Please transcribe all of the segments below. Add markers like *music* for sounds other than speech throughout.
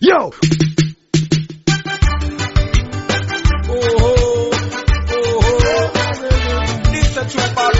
Yo! Oh, oh, oh, oh.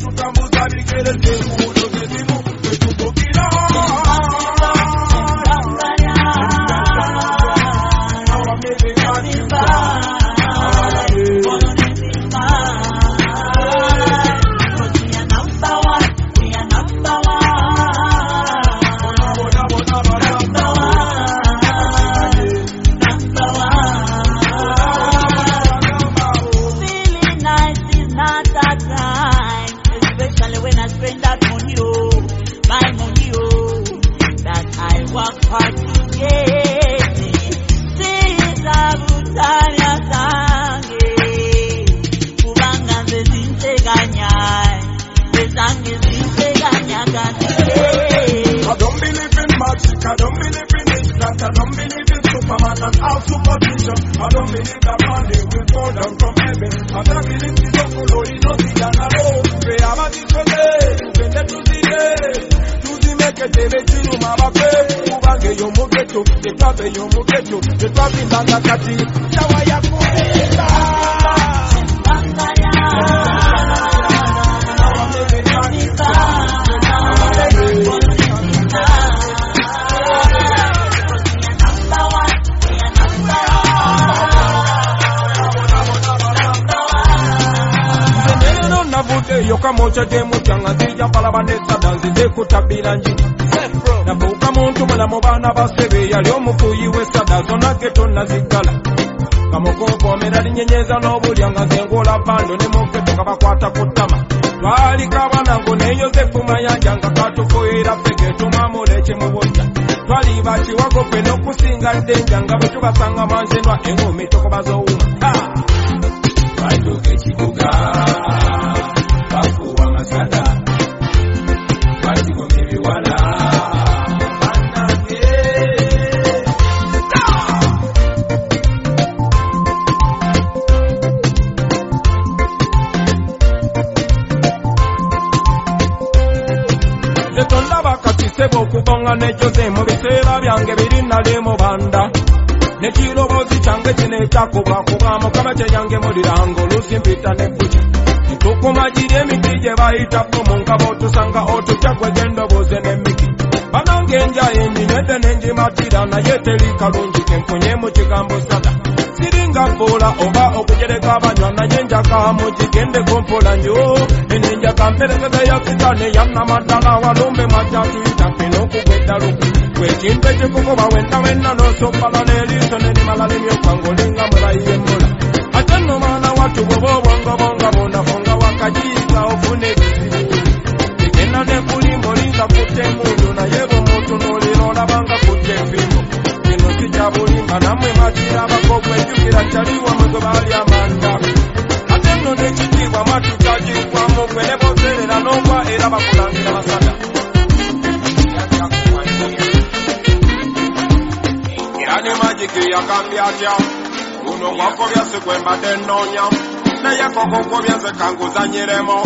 tutambuza bigere by'ubu wakati dawa ya kumeza yoka mocha jemutyanga zijambala vanetsadanzi zekutabira njini omuntu mulamu baana basebe yali omufuuyi w'essada zonna ge tonnaziggala nga mukookoomera linyenyeeza n'obulya nga nze ngoola bando ne muketo nga bakwata ku ttama twaliko abanango ne yosefu mayanja nga katufuuyira fege tumamula ekimubojja twali bakiwago ffe n'okusinga ddenja nga bwe tubasanga manzenwa engoma etokoba z'owuma nekyose mu biseera byange biri nali mubanda nekiroboozi kyange kinetakubwa kuba mukama kyeyange muliranga oluusi mpita nebbuja ntukumagirya emiti gye bayita ppumu nkaba otusanga otutya gwe gendobooze n'emiki banange enjaye nginywedde nengimatira naye teri kalungi kenfunye mu kigambo sada siringa fuula oba okujereka abanywa naye njaka mugigendeko mpola nyo ene njaka mperekeza yafika neyannamaddala walumbe mwajatuyita fena okugweddalu wekintu ekikukuba wenna wenna n'osobbala n'eriiso nerimala limyokwange olinga mwebayiyemmula ate nno mwana wattu bwoba obwongobonga bondafonga wakajiika ofuna ebizibu egenda nekulimba olinga kutta emundu kya bulimba nammwe makira abakobwa ejjukira kyaliwa mwe baali amanda ate nno n'ekitiibwa mwattu kyagikwamu gwe ne boserera n'ogwa era bakulangira basada. Era ne magiki yagambye atya guno gwakobya si gwe mbadde nnoonya naye koko gobya nze kanguzanyiremu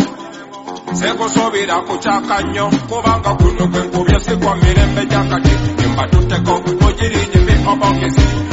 sekusuubira kukyaka nnyo kubanga guno gwe nkubye si gwa mirembe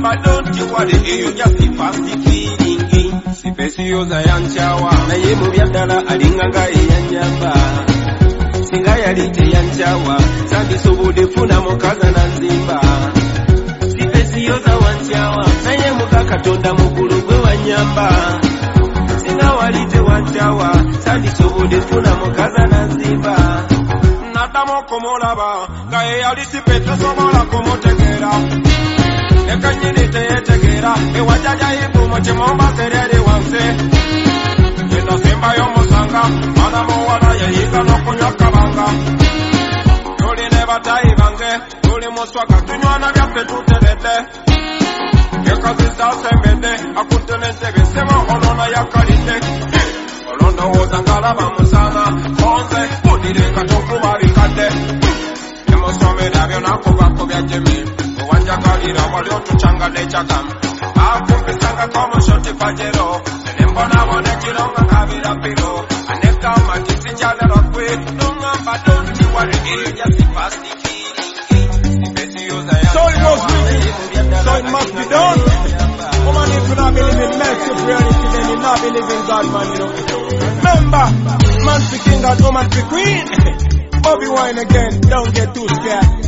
Mama, don't you worry, you just keep on keeping. Sipesi yoza yanchawa, na ye mubi abdala alinganga eyanjamba. Singa yali teyanchawa, sandi sobude funa mukaza na nzimba. Sipesi yoza wanchawa, na ye muka katonda mukulu gwe wanyamba. Singa wali tewanchawa, sandi sobude funa mukaza na nzimba. Nadamo kumulaba, nga ye yali sipetesobola kumutegera. Kumutegeera nekanyini teyetegeera ewajajayibu mu kimombasereri wansi enasembayo musanga mwana muwala yayiga n'okunywa kabanga. Tuli ne batayi bange tuli muswaka tunywana byaffe tuteredde ekazizasembedde akutte n'entebe sema olona yakalidde. Olondowooza ngalaba musana onze budirenga tokuba bikadde. Emusomera byonakubakubya jemi owanjagalira wali otucanga n'ekyagamu akumpisangako omushoti pajero nembonabona ekironga kabira piro anekama tisinjalera kwe noŋamba donti eyo So it was written, so it must be done. Woman, if you not believe in mercy, reality, then you not believe in God, man, you know. Remember, man be king and woman be queen. *laughs* Bobi Wine again, don't get too scared.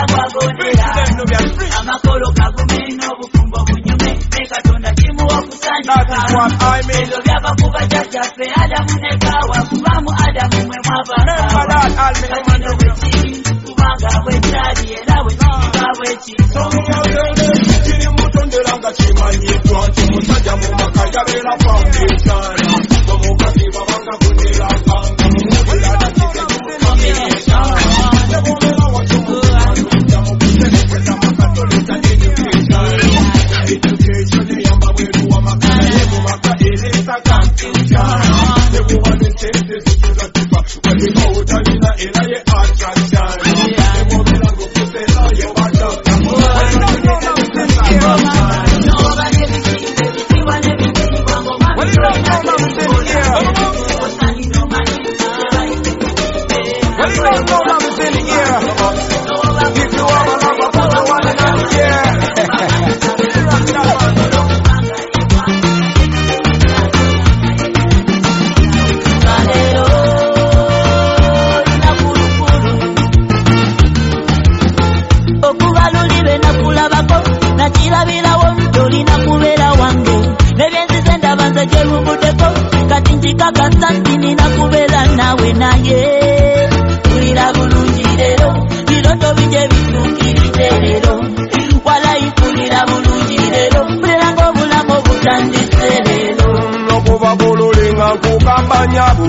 kugenda kwagondera amakolo kagume n'obufumbo bunyume ne katonda kimuwa okusanyuka ebyo byabakuba jajjaffe adamu ne kaawa kubamu adamu mwe mwavakatino bwekiri kubanga bwekyali era bwekiba bwekiri kimanyiddwa nti omusajja mu maka yabeera foundation confusion n'ebitiibwa ng'omwami osalina omanyi tebayite Well, you in nkugamba nyabu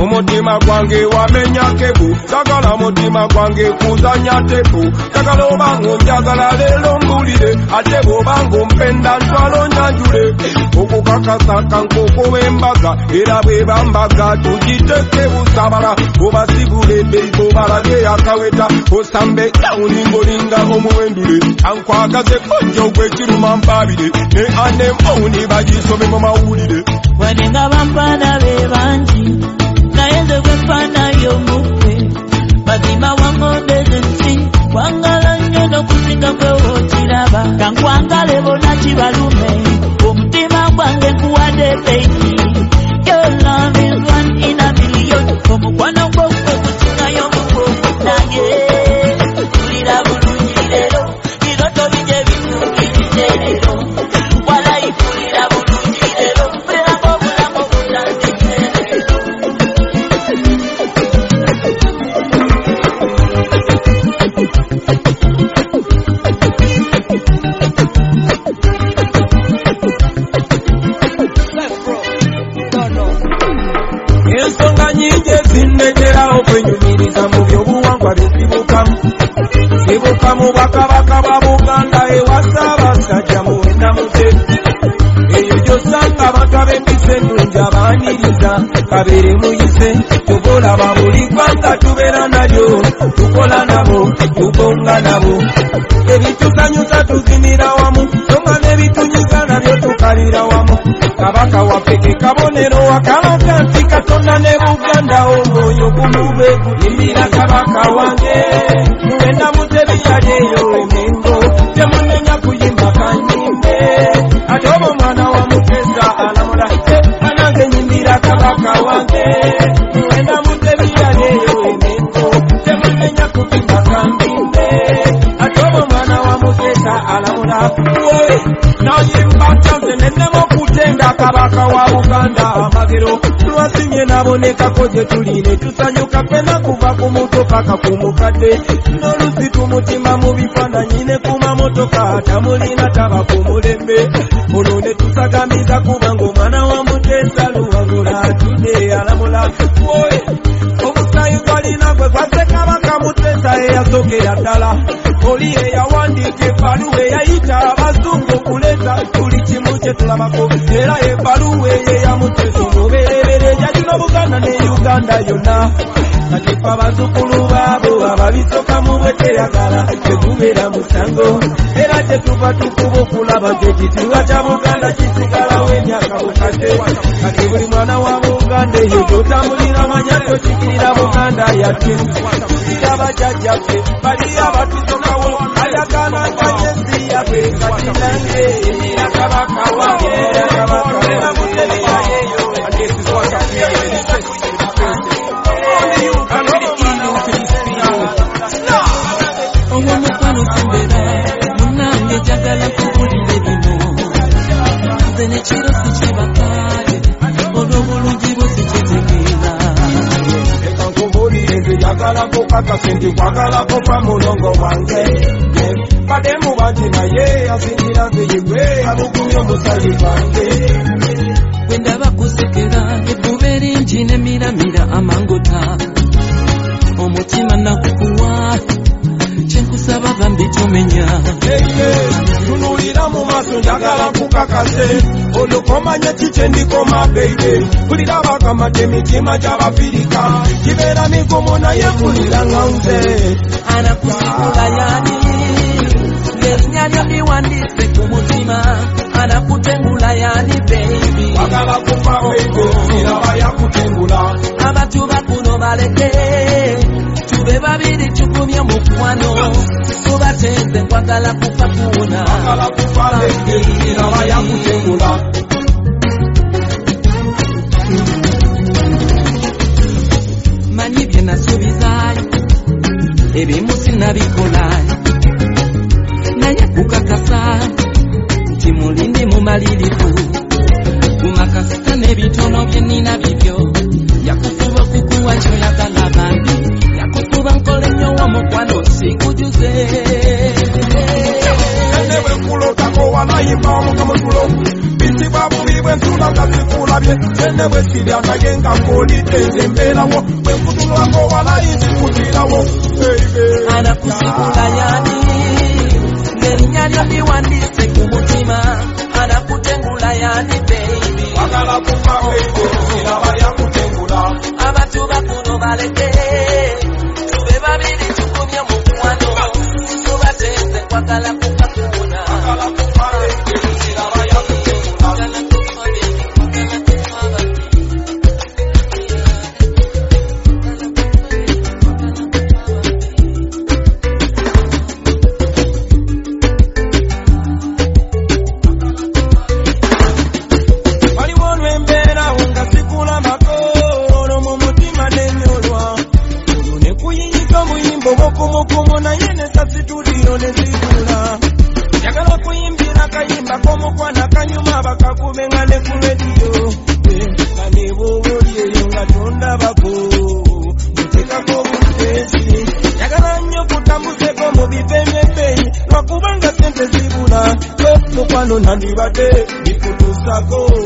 mumutima gwange wamenya kebu. Sagala mutima gwange kuzanya tepu sagala obanga onjagala leero mbulire ate bw'obanga ompenda ntwalo nyanjule. Okukakasa kankokoba embaga era bweba mbaga tugiteke busabala obasigule ebeibo balage akaweta. Osambe dawuni ngolinga omuwendule. Ankwagaze kojja ogwekiruma mpabire ne anemowuni bagisome mu mawulire walinga bampaana be bangi naende gwefanayo mukwe bazima wangobeze nsi wangala nnyo n'okusinga gwewokiraba kankwangale bonna kibalume omutima gwange nkuwadde peini mu bakabaka ba buganda ewa ssaabasajja muwenda mutebi eyo gyosanga abantu ab'empisa ennungi abaaniriza kabeere muyise tukolaba buli ggwanga tubeera nalyo. Tukola nabo tugonga nabo. Ebitusanyusa tuzimira wamu songa n'ebitunyiza nabyo tukalira wamu kabaka waffe ke kabonero akalaga nti katonda ne buganda omwoyo gumube gulimira kabaka wange muwenda mutebi yali eyo emengo temunenya kuyimba kanyimbe. Ate oba omwana wa mutesa alamula anange nyimbira kabaka wange muwenda alamula wowe noyimba tanze nennema okutenda kabaka wa buganda amagero lwasimye nabonekako gye tuli ne tusanyuka fena kuva ku muto paka ku mukadde n'olusi tumutima mu bifaananyi ne ku mamotoka tamulina taba ku mulembe olwo ne tusagamiza kubanga omwana wa mutesa luwagula atudde alamula gwe gwaze kabaka eyasookera ddala. Oli eyawandiika ebbaluwa eyayita abazungu okuleeta buli kimu kye tulabako era ebbaluwa eyo eyamutesa omubereberye yagina buganda ne uganda yonna kati fe abazukulu baabo ababisoka mu bwe teyagala tegubeera musango era tetuva tukuba okulaba nti ekitiibwa kya buganda kisigalawo emyaka bukadde kati buli mwana wa buganda eyo gyotambulira manya tokikirira buganda yatwe ira bajjajjaffe bali abatusokawo ayagala nganyesi yaffe. Kati nange era kabaka wange era kabaka wange ekiro sikibakale olw'obulungi bwe sikizikira leka nkubuulirize yagalako kakasi nti kwagalako kwa mulongo wange badde mubangi naye asingira nziyigwe alukumye omusali gwange bwe ndaba kusekera ebbuba eringi nemiramira amangota omutima nakukuwa bambi tomenya tunulira mu maaso njagala kukakase. Olukomanya kikye ndikoma beibe kulira bakamata emitima gy'abafirika kibeera migumu naye mpulira nga nze anakusikula yani? Ngerinnya lyo liwandiise ku mutima anakutengula yani bebi wagala kufa beibe iraba yakutengula abatuba kuno baleke be babiri kigumye mu kwano tubatenze nkwagala kufa kuwona manyi bye nasuubizaayo ebimu sinabikolayo naye kukakasa nti mulindi mumalirivu kumakasika n'ebitono bye nina bibyo. Yakufuba okukuwa kyoyagala bantu ndabikulabye kyenne bwe sirya naye nga ng'olidde embeerawo bwe nkutunulako walayinzikuzirawo anakusigula yani ngerinnya lyo liwandiise ku mutima anakutengula yani baby? Wagala kufa ekuzira balyakutengula abantu bakuno baleke tube babiri tukumye mu muwano tubateese kwagala kukakuwona mukwano nandibadde bikutusako lwakubanga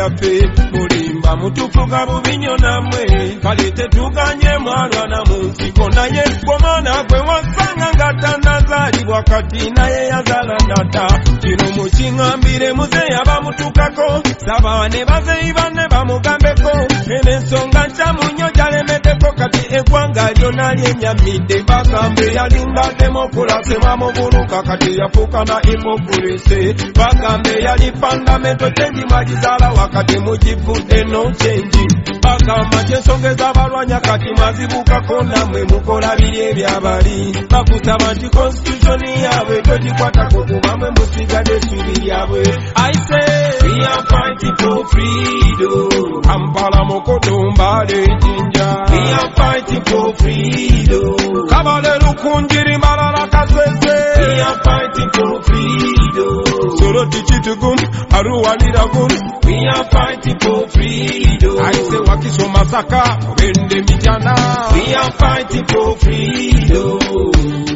byaffe bulimba mutufuga bubi nnyo nammwe kale tetuganye mwanwana mu nsiko naye komana gwe wasanga nga tanazaalibwa kati naye yazaala tata kino mukiŋambire muzeeya bamutukako sabaane bazeeyi banne bamugambeko enensonga kyamuny nali enyamidde bagamba eyalingaddemu okulase bamubuluka kati yafuuka na imokulese bagamba eyali pandamento kyendimagizaala wakati mugivudde no kyenji bagamba nti ensonga ez'abalwanya kati mwazibukako nammwe mukola biri ebyabali. Bakusaba nti konstitutioni yaabwe togikwatako kubamwe musigadde essubi lyabwe. Aise kampala mukutumba lejinja kabale lukunjiri malala kasese Solo tikitugum, aruwaliragum. We are fighting for freedom. I say, aise masaka obende mijana we are fighting for freedom!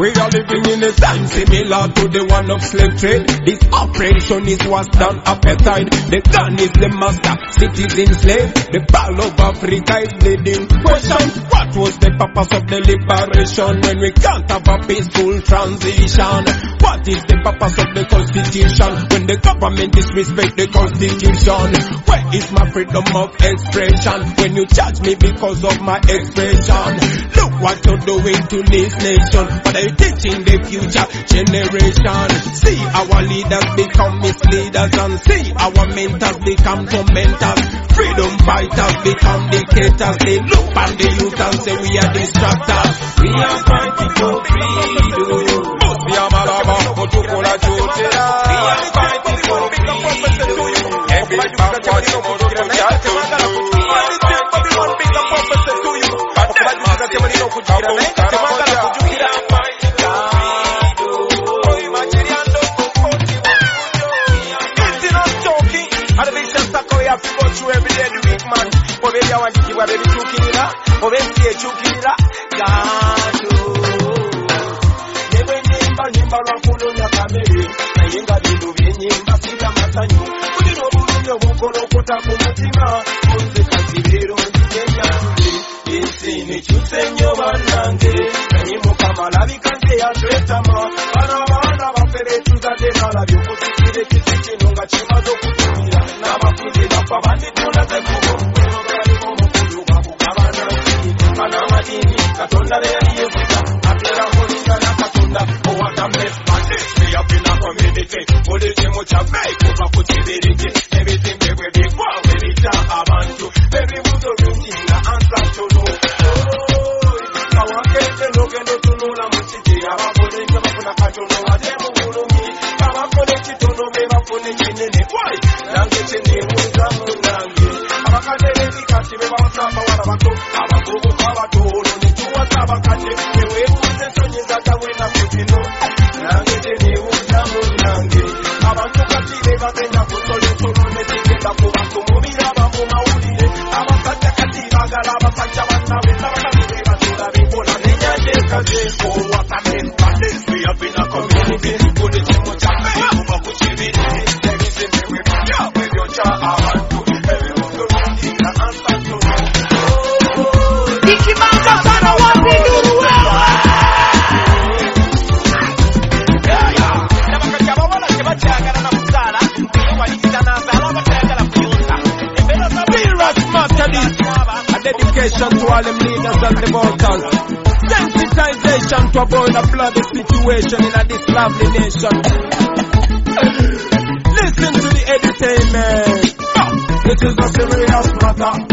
We are living in a time similar to the one of slave trade. This operation is what's done appetite. The gun is the master, citizen slave. The ball of Africa is bleeding. Question, what was the purpose of the liberation when we can't have a peaceful transition? What is the purpose of the constitution when the government disrespect the constitution? Where is my freedom of expression when you charge me because of my expression? Look what you're doing to this nation, but teaching the future generation? See our leaders become misleaders and see our mentors become tormentors. Freedom fighters become dictators. They look on the youth and say we are distractors. We are fighting for freedom. We are fighting for freedom. Every mutukola kyotera. We are ate mulina okujjukira naye nga temwagala kujjukira oba ebyawandiikibwa bebikyukirira oba ensi ekyukirira gando ne bwe nyimba nyimba lwakunonya kamere naye nga bino byenyimba sirya masanyu bulina obulungi obwokola okota ku mutima nekyuse nnyo bannange naye mukama alabika nze yatwetama bano abaana baffe betuzadde balabye okusikira ekisi kino nga kimaze okutumira n'abafuzi bafa banditunda zekubo omukulu gwakugabana banamadini katonda beyaliyeziga atera mulingana katonda owatamefandeeyapina community buli kimu kyaffe kuva ku kibiriti ebizimbe bwe bigwa bwe bita abantu. Ebibuzo bingi nga ansa tono kawakete nogenda otunula mu kiti abakolenje bafuna katono ate mu bulumi abakole be A dedication to all them leaders and the voters. Sensitization to avoid a bloody situation in a this lovely nation. Listen to the entertainment. This is a serious matter.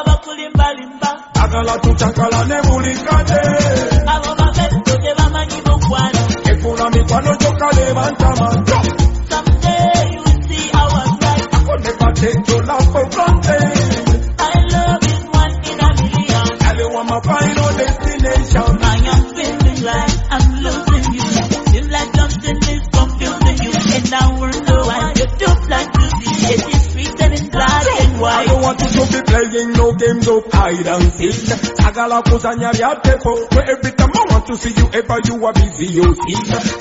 Abakulimbalimba Agala tutakala ne buli kade abo bagetto tebamanyi mukwano efuna mikwano gyokka ne bantama someday you see our right. Konekatenjola fogante I love is one in a million. Aliwa my final destination to be playing no games of hide and seek. Agala kuzanya bya tepo. Where every time I want to see you ever you are busy you see.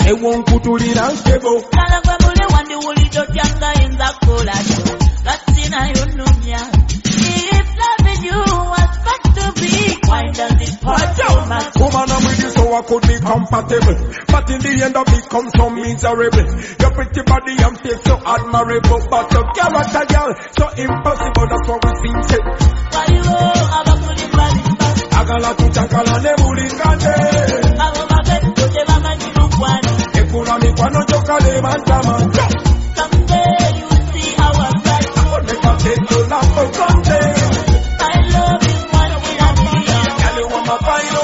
Ewo nkutulira ntebo. Kala gwe muli wandiwulidde otyangayinza kukola kyo kati nayo nnumya If loving you was meant to be Why does it hurt so much? Woman, I'm with you so I could be compatible. But in the end I become so miserable. Your pretty body and face so admirable. But your character, girl, so impossible. That's what we. Say, Waliwo abakulimbalimba Agala tutakala ne buli kade. abo bagetto tebamanyi mukwano Efuna mikwano gyokka ne bantama. Someday you see our right Konekatenjola fogante. My love is one in a million Aliwa my final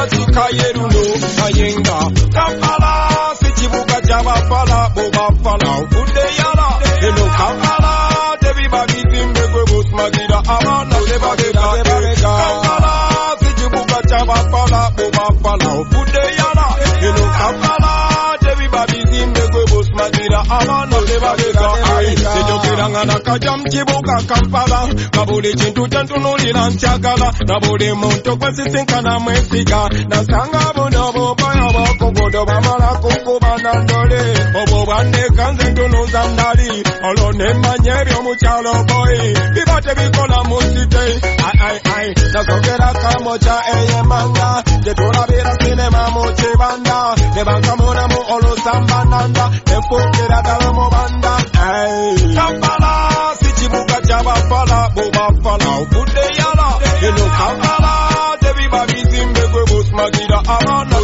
Uganda chikayeruno mayenga. Kampala, sichibuka chabafala, bobafala, ubude yala. Eno Kampala, debi bagi timbe gwe bus magira abana lebagega. Kampala, sichibuka chabafala, bobafala, ubude yala. Eno Kampala, debi bagi timbe gwe bus magira lebagega. Ayi, sijokiranga nakaja mu kibuga Kampala. Ka buli kintu kyentunuulira nkyagala. Na buli muntu gwe sisinkana mwesiga. Nasanga buno buboya bw'okugudo bamala kukuba na ndole. Obwo bwandeka nze ntunuza ndali. Olwo ne mmanya eby'omukyalo boyi. Biba tebikola mu site. Ai ai ai. Nasogera kamoca ey'emmanga. Gye tulabira sinema mu kibanda. Ne bankamunamu olusambananda. Ne nfuukira ddala mu banda. Kampala si kibuga ky'abafala bubafala obudde yala eno kampala tebiba bizimbe gwe busimagira abaana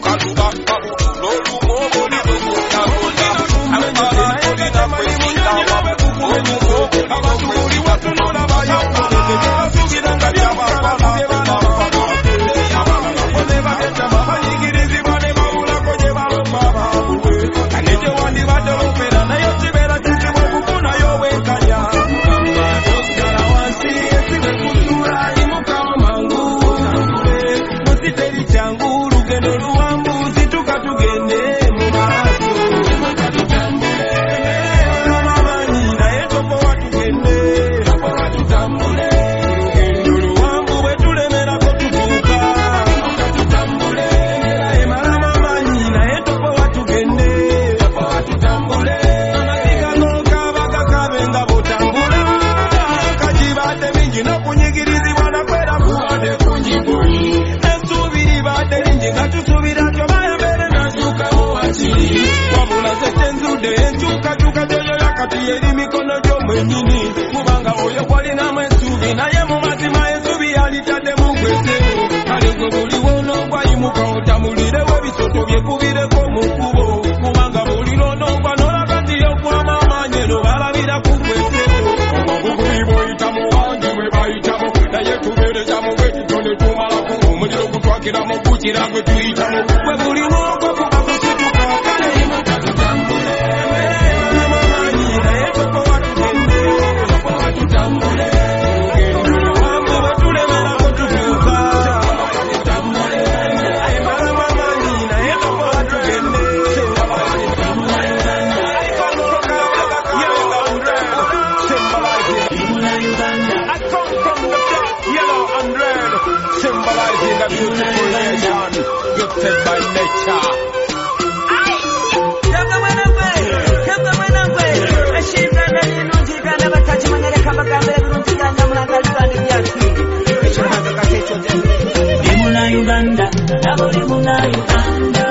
Kaluba. tiyelimikono gyo mwenyini mubanga oyo gwalinamu essuubi naye mu mazima ensubi yalitadde mugwese kale gwe buliwo n'ogwayimuka otamulirewo ebisoto byekubireko mu kkubo kubanga buliro n'ogwa n'olakati okwama amaanyi eno balabira kugwese omaguguli boyita muwangi bwe naye ne omuliro gutwakira mu gukira gwe gwe ogwo aburi munayo anda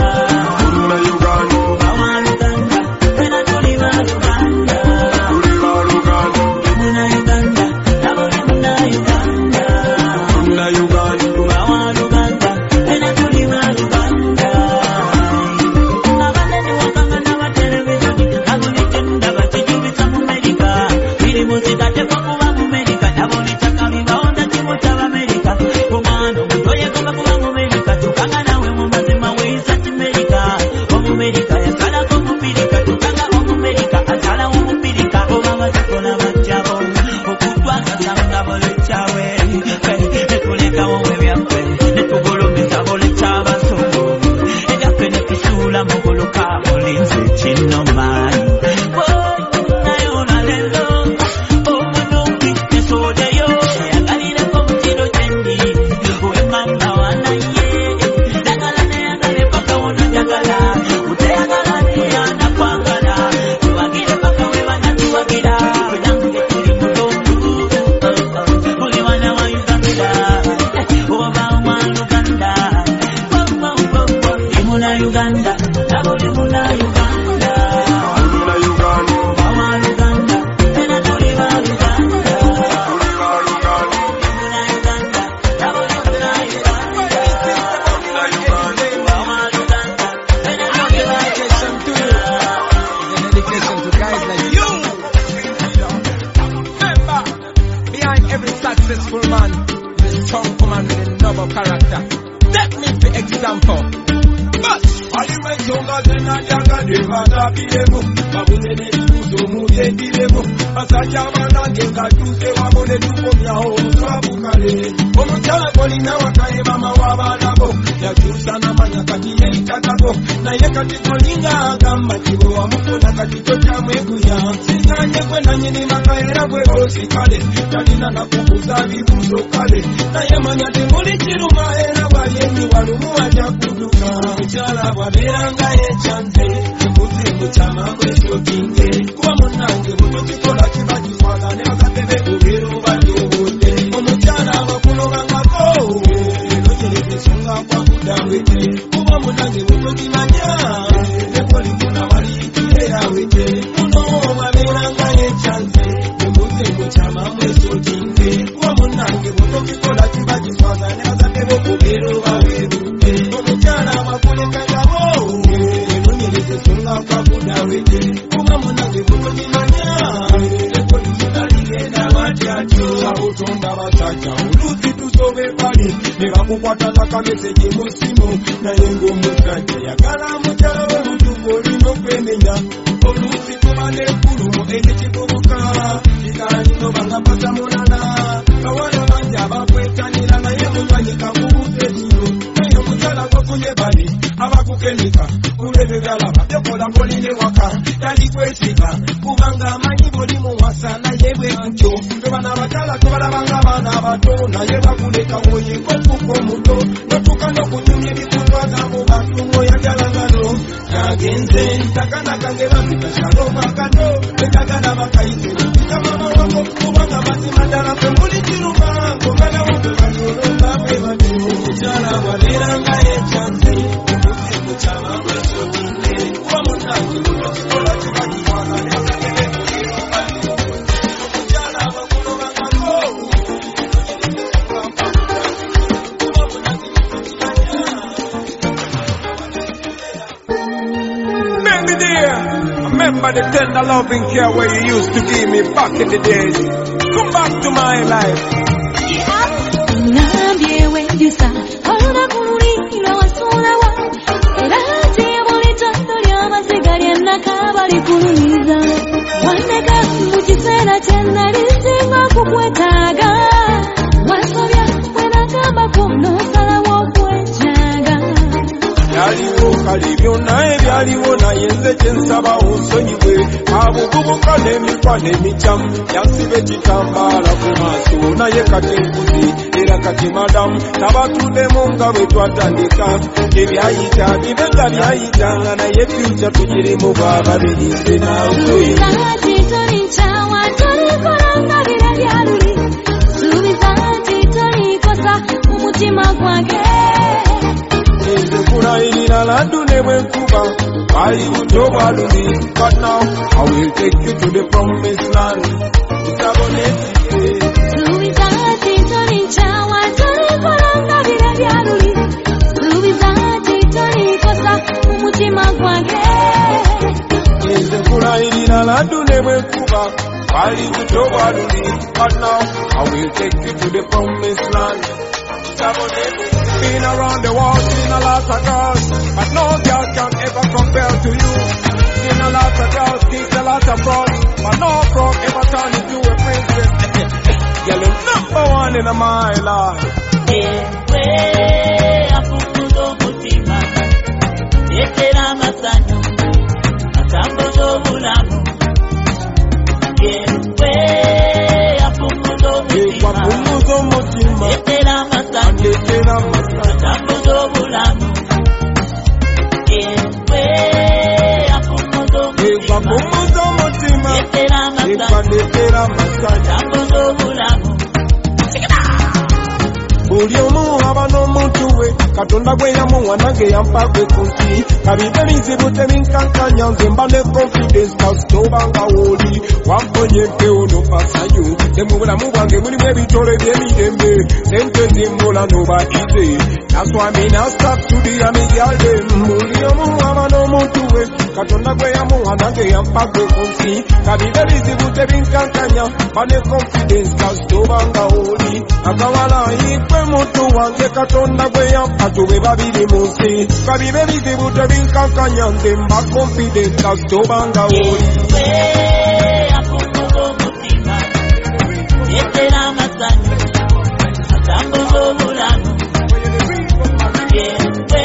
mukwata takameze gye musimu naye ng'omuggaja yagala mukyala we mutuufu olina okwenenya oluusi kuba n'efulumu ekikivubuka kikaanino bagapata mulala kawala bangi abakwetanira naye mutanyika kubuuza ekiro naye omukyala gokuyebali abakukenika. Kulebegalaba byokola kolina waka talikwesiga kubanga amanyi buli muwasa naye bwe ntyo tobana abakyala tobalabanga abaana abato naye bakule woyinga okuka omuto notuka n'okunyumya ebikutwaza mu bantu ng'oyagalangano nagenze takana kange bamikakyalo bakato betagala bakayite remember the loving care where you used to give me back in the days. Come back to my life. Wandeka mu kiseera kye kukwetaaga kale byonna ebyaliwo naye nze kye nsaba onsonyiwe abuvubuka n'emikwa n'emikyamu yansiba ekitambaala ku maaso. Naye kati nkuzi era kati madamu tabatuddemu nga bwe twatandika. Ebyayita bibe nga byayitanga naye fyuca tugirimu bwaba birinze naawe. Nti tolikyawa kurayirira landune bwenkuba bayibudde obwaluli but now i will take you to the promised land. Tusabone mutima gwange nze nkulayirira landune bwenkuba bayibudde obwaluli but now i will take you to the promised land. Tusabone Been around the world, seen a lot of girls, but no girl can ever compare to you. Seen a lot of girls, kissed a lot of frogs, but no frog ever turned into a princess. *laughs* Girl, you're number one in my life. yewe afukuza omutima yetera amasanyu atambuza obulamu yewe afukuza omutima Ekwapunguza omutima, yetera amasanyu mulamu ekwakomoza omutima ekwadetera amasanya tambo n'obulamu buli omu aba n'omuntu we katonda gwe yamuwa nange yampa gwe ku nsi. Kabibe bizibu tebinkankanya nze mba ne confidence kasita obanga wooli wamponya empewo nopasayo ne mu bulamu bwange mulimu ebitolo ebyemirembe sente zimbula noba ize naswami nastap tudiyami gyalde buli omu aba n'omuntu we katonda gwe yamuwa nange yampa gwe ku nsi. Kabibe bizibu tebinkankanya mba ne confidence kasita obanga wooli akawala yikwe mutu wange katonda gwe yampa tube babiri mu nsi. Kabibe bizibu tebinkankanya nze mba confident kasita obanga wooli yewe afukuza omutima yetera amasanyu atambuza obulamu yewe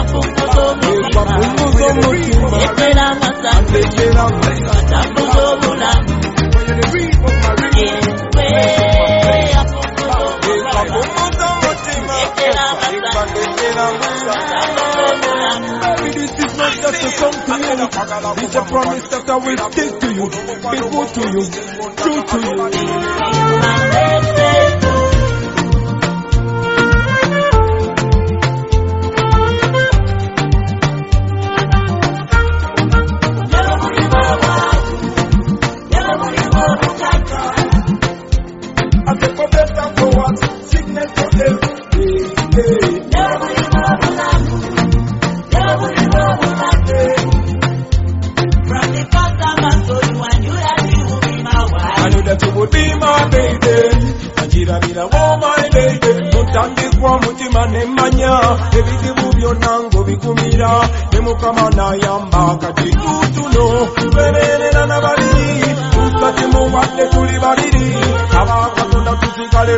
afukuza omutima ekwapunguza omutima yetera amasanyu andetera amasanya atambuza just a song to you. It's a promise that I will stick to you, be good to you, true to you.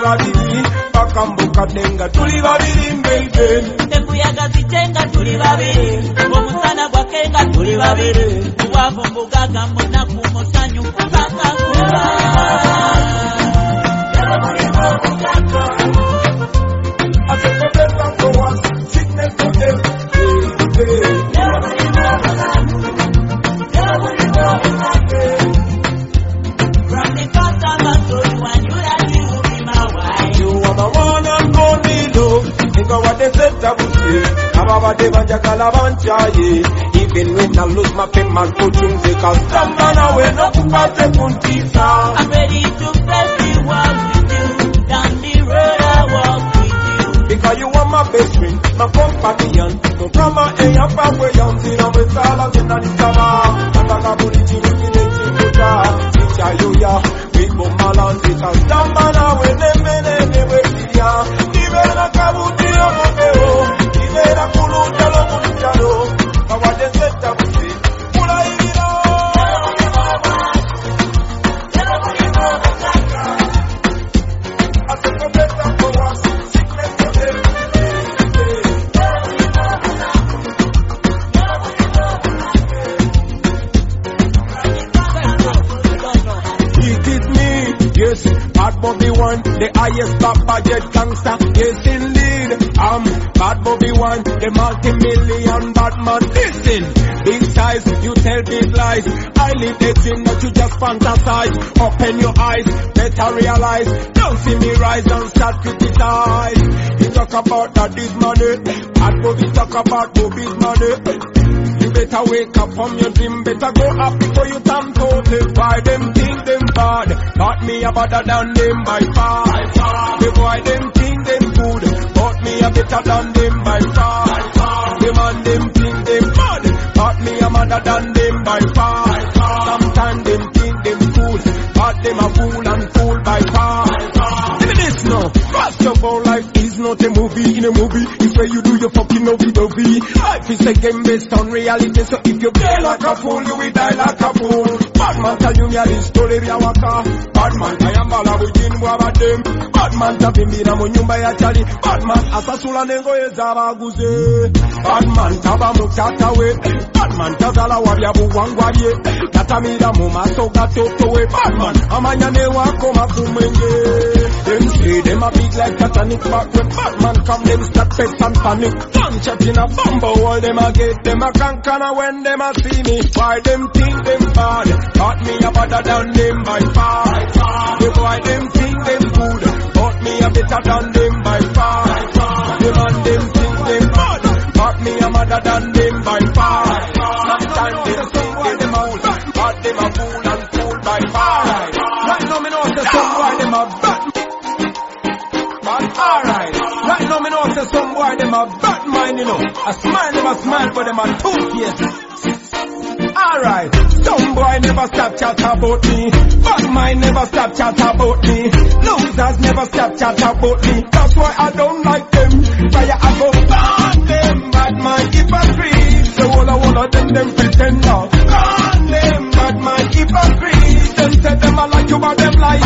Tusigale babiri paka mbukadde ababadde banjagala bankyaye Even when I lose my fame man kutunze kasamba nawe nokukwate kuntiisa I'm ready Open your eyes, better realize. Don't see me rise and start criticize. You talk about that this money, Bad Bobi talk about Bobi's money. You better wake up from your dream, better go up before you turn total. Why them think them bad? But me better than them by far. Game based on reality, so if you play like a fool, you will die like a fool. Batman tell you me a story ya waka. Batman kayambala bujini bw'abadde. Batman tabimbira mu nyumba ya chali. Batman asasula n'engoye z'abaguze. Batman taba mu taata we. Batman tazala wabya buwangwa bye. Tatamira mu maaso ga toto we. Batman amanya newakoma ku mwenge. Them say them a big like Titanic, but when Batman come, them start face and panic. Gunshot in a bumble, all them a get them a kankana when them a see me. Why them think them bad? But me a better than them by far. The boy them think them good, but me a better than them by far. The man them think them bad, but me a better than them say some boy them a bad mind, you know. A smile them a smile, but them a two face. Alright, some boy never stop chat about me. Bad mind never stop chat about me. Losers never stop chat about me. That's why I don't like them. Fire I go burn them. Bad mind hypocrite. So all I want of them, them pretender. Burn them. Bad mind hypocrite. Them say them a like you, but them like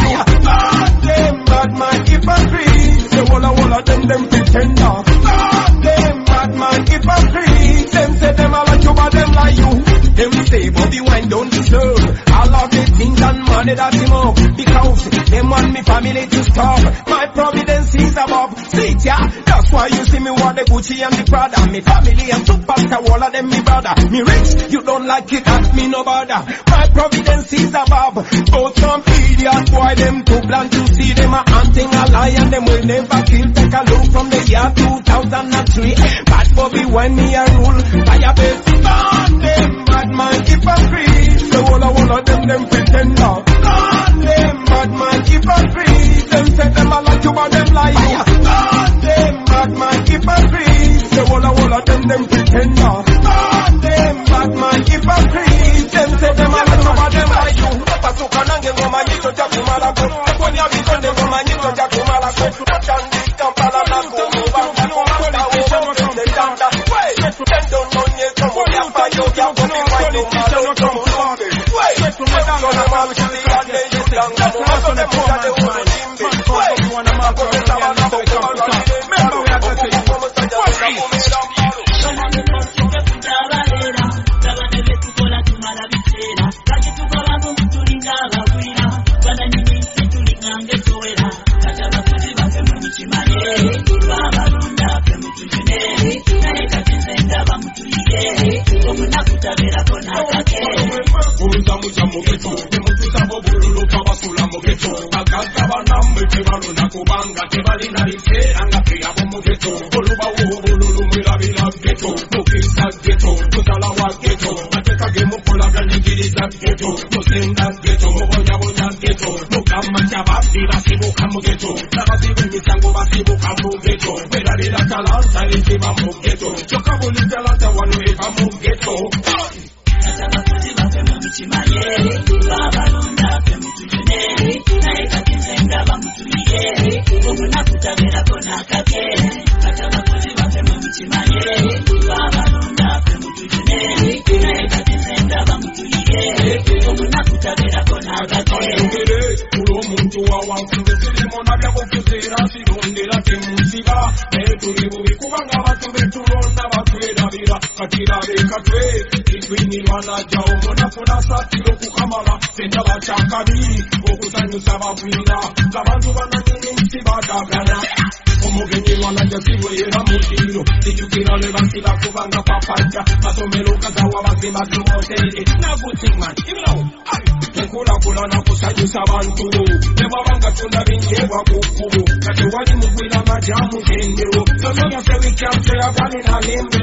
and money that him because them want me family to stop. My providence is above. See ya, that's why you see me wear the Gucci and the Prada. Me family and superstar, all of them me brother. Me rich, you don't like it, ask me no bother. My providence is above. Both some idiot boy, them too blind to see them a hunting a lion. Them will never kill. Take a look from the year 2003. Bad Bobi when me a rule. Fire base, burn them. Bad man hypocrite. So all I want of them, them pretender. Burn But them them pretender. Burn them, bad man, hypocrite. Them say them are like some them like you. Pasukan ang yung mga nito sa kumalako. Kung yabi ko ng mga nito sa kumalako. Chandi kang pala na kumuha. they o mo pretender. Wait, them don't know niya kumo. Yapa yo come, ni white no malo kumo. Wait, them don't know niya kumo. Yapa yo yapa ni white come, malo kumo. mugeto nemututsa bobululuka basula mugeto bagagga banambe tebalona kubanga tebalina life angapeya bomugeto olubawo obululu mwirabira geto mukisa geto mutala wa geto mateeka gemukola ganyigiriza geto musenga geto mubonyabonya geto mugamba kyababbi basibuka mugeto n'abazibu emisango basibuka mugeto mwerabira talanta eziba mugeto kyokka buli talanta wano eva mugeto tuchimanyere vavalondape mutujunere naekatinzengava mutuyiyere omunakutabera konakake vatavakozi vapeme muchimanyere vavalondape mutujunere naekatinzengava mutuyiyere omunakutabera konakake omuntu wawansi ngetirimo nabyakutuziira kirondera temunsiba naye tuli bubi kubanga batwerabira katirabe katwe itwinirwa najjawo munafuna satiro kukamala sendaba kyakabi okuzanyusa bagwira ngabantu bananyunyusi badagana omugenyi lwanajja siweera mukiro ijukira lwe basiba kubanga papajja masomero gazawa bazimba tumotere nagusiman ibirawo enkulaakulana kusanyusa bantu ne bwabanga tunda binjeebwa ku kkubo kati wali mugwira majamu gendewo sosoyase wikyamse yagwanira lembe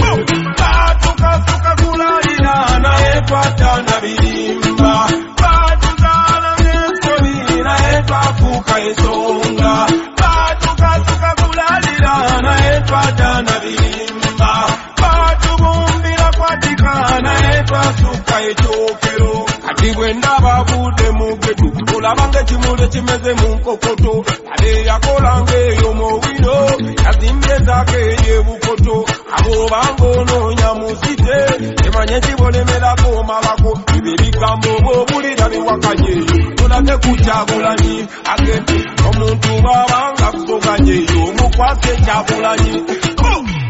mwenna babuudde mugetu olabanga ekimuli ekimeze mu nkokoto. Ale yakolanga ey'omowino yazimba ezaako ey'ebukoto abobanga onoonya musite temanye kibolemerako malako. Ebyo ebigambo oba obulira biwakayeeyo tolage kukyagulanyi agende omuntu bwabanga kusoganyeeyo omukwasa ekyagulanyi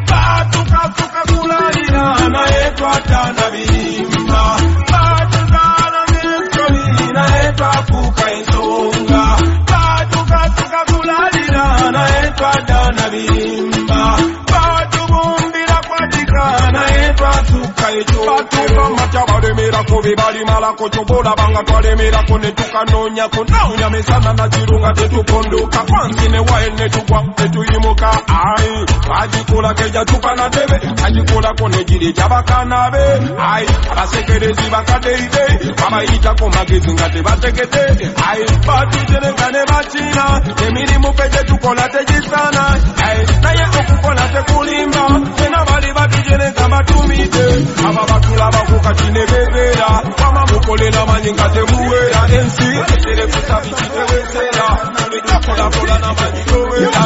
batukasukekulalira naye twatana birimu ekyo batuka matya balemerako be balimalako kyobaolabanga twalemerako ne tukanoonyako noonya misana nakiru nga tetukondoka wansi ne waye ne tugwa ne tuyimuka ayi bagikolako ejatuka ntebe bagikolako negiri gyabakanabe ayi abasekerezi bakadeide babayitako magezi nga tebategede ayi batutereka ne bakina emirimu pe gyetukola tegisaana ayi naye okukola tekulimba fena bali batujereka batumide aba batulabako kati ne bebeera wama mukolera manyi nga temuweera ensi eterekusa biki teweseera ekakolakola namanyi toweera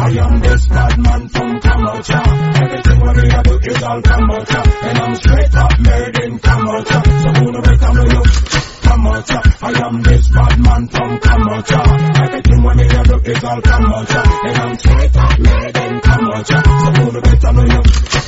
I am this bad man from Kamwokya. Everything what me I do is all Kamwokya. And I'm straight up made in Kamwokya. So who no better know you? Kamwokya. I am this bad man from Kamwokya. Everything what me I do is all Kamwokya. And I'm straight up made in Kamocha. So who no better know you?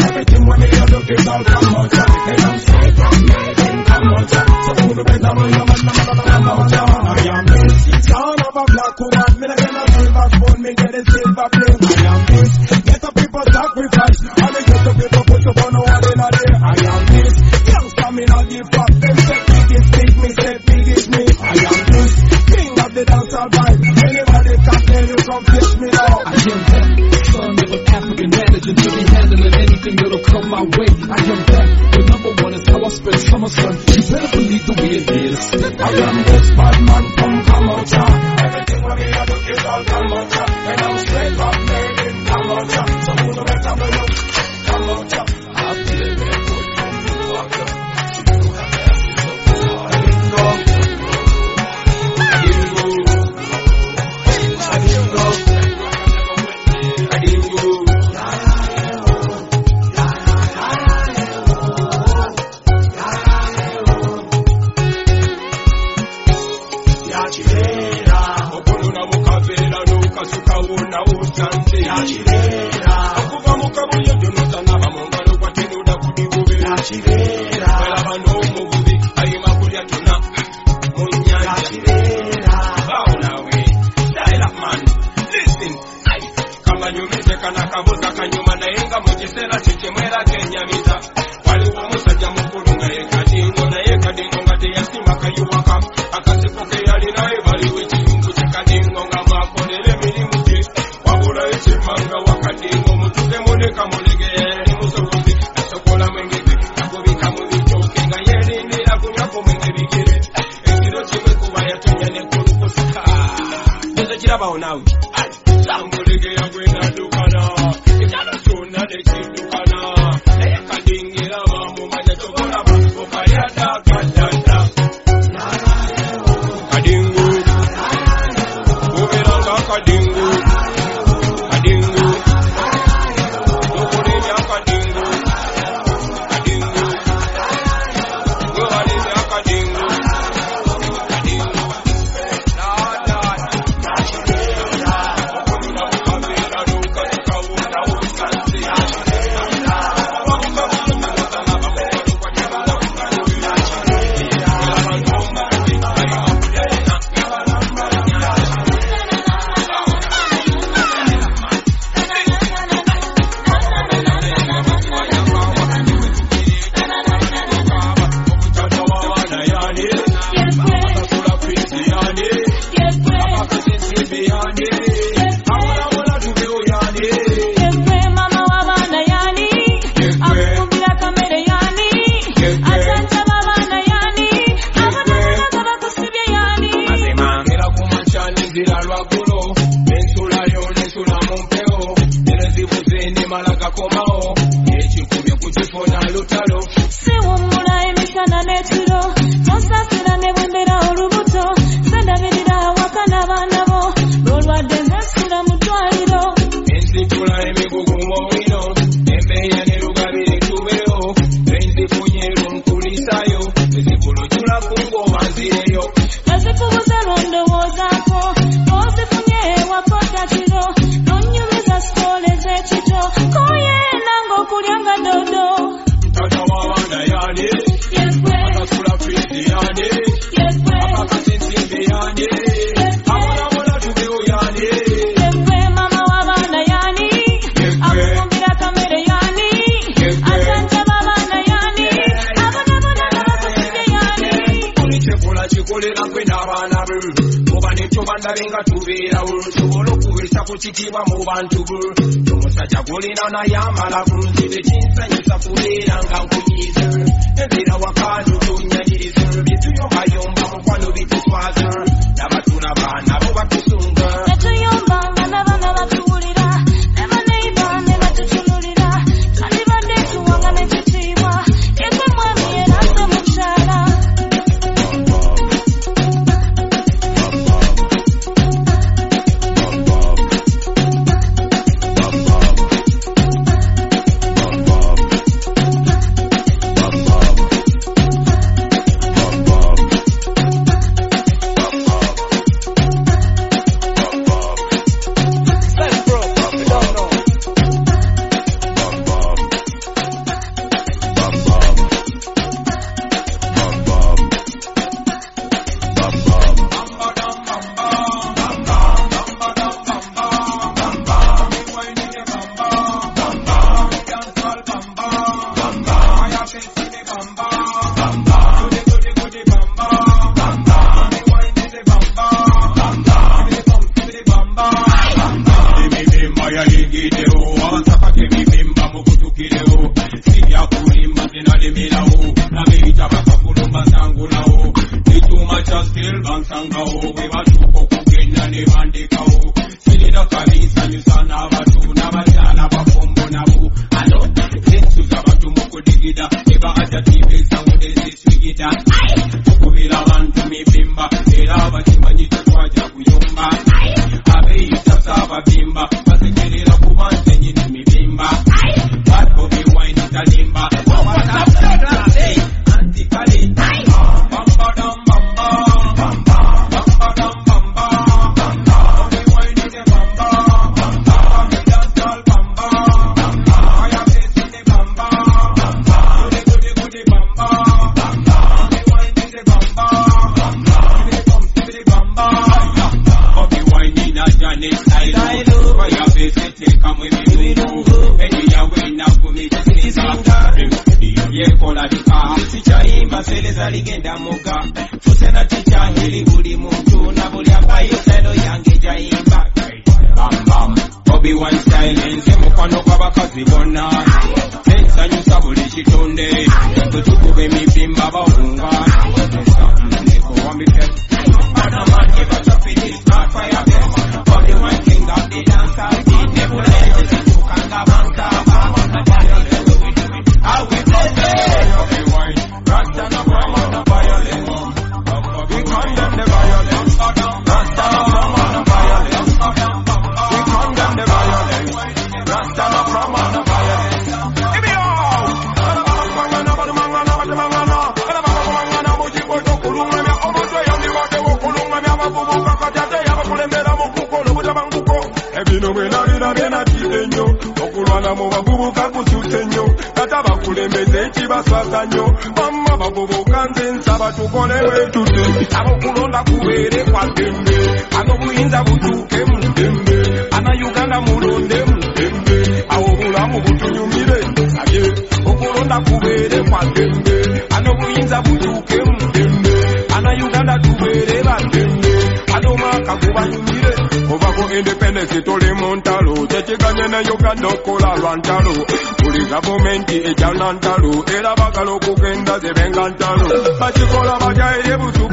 A. And I'm straight me come and look Kamwokya. I am son of a black woman. Me get no silver spoon. Me get a silver plate. I am this. Get the people sacrifice. And the get the people put up on the my way. I am that. The number one is how I spend summer sun. You better believe the way it is. I am this bad man from Kamwokya. Everything when me a do is all Kamwokya.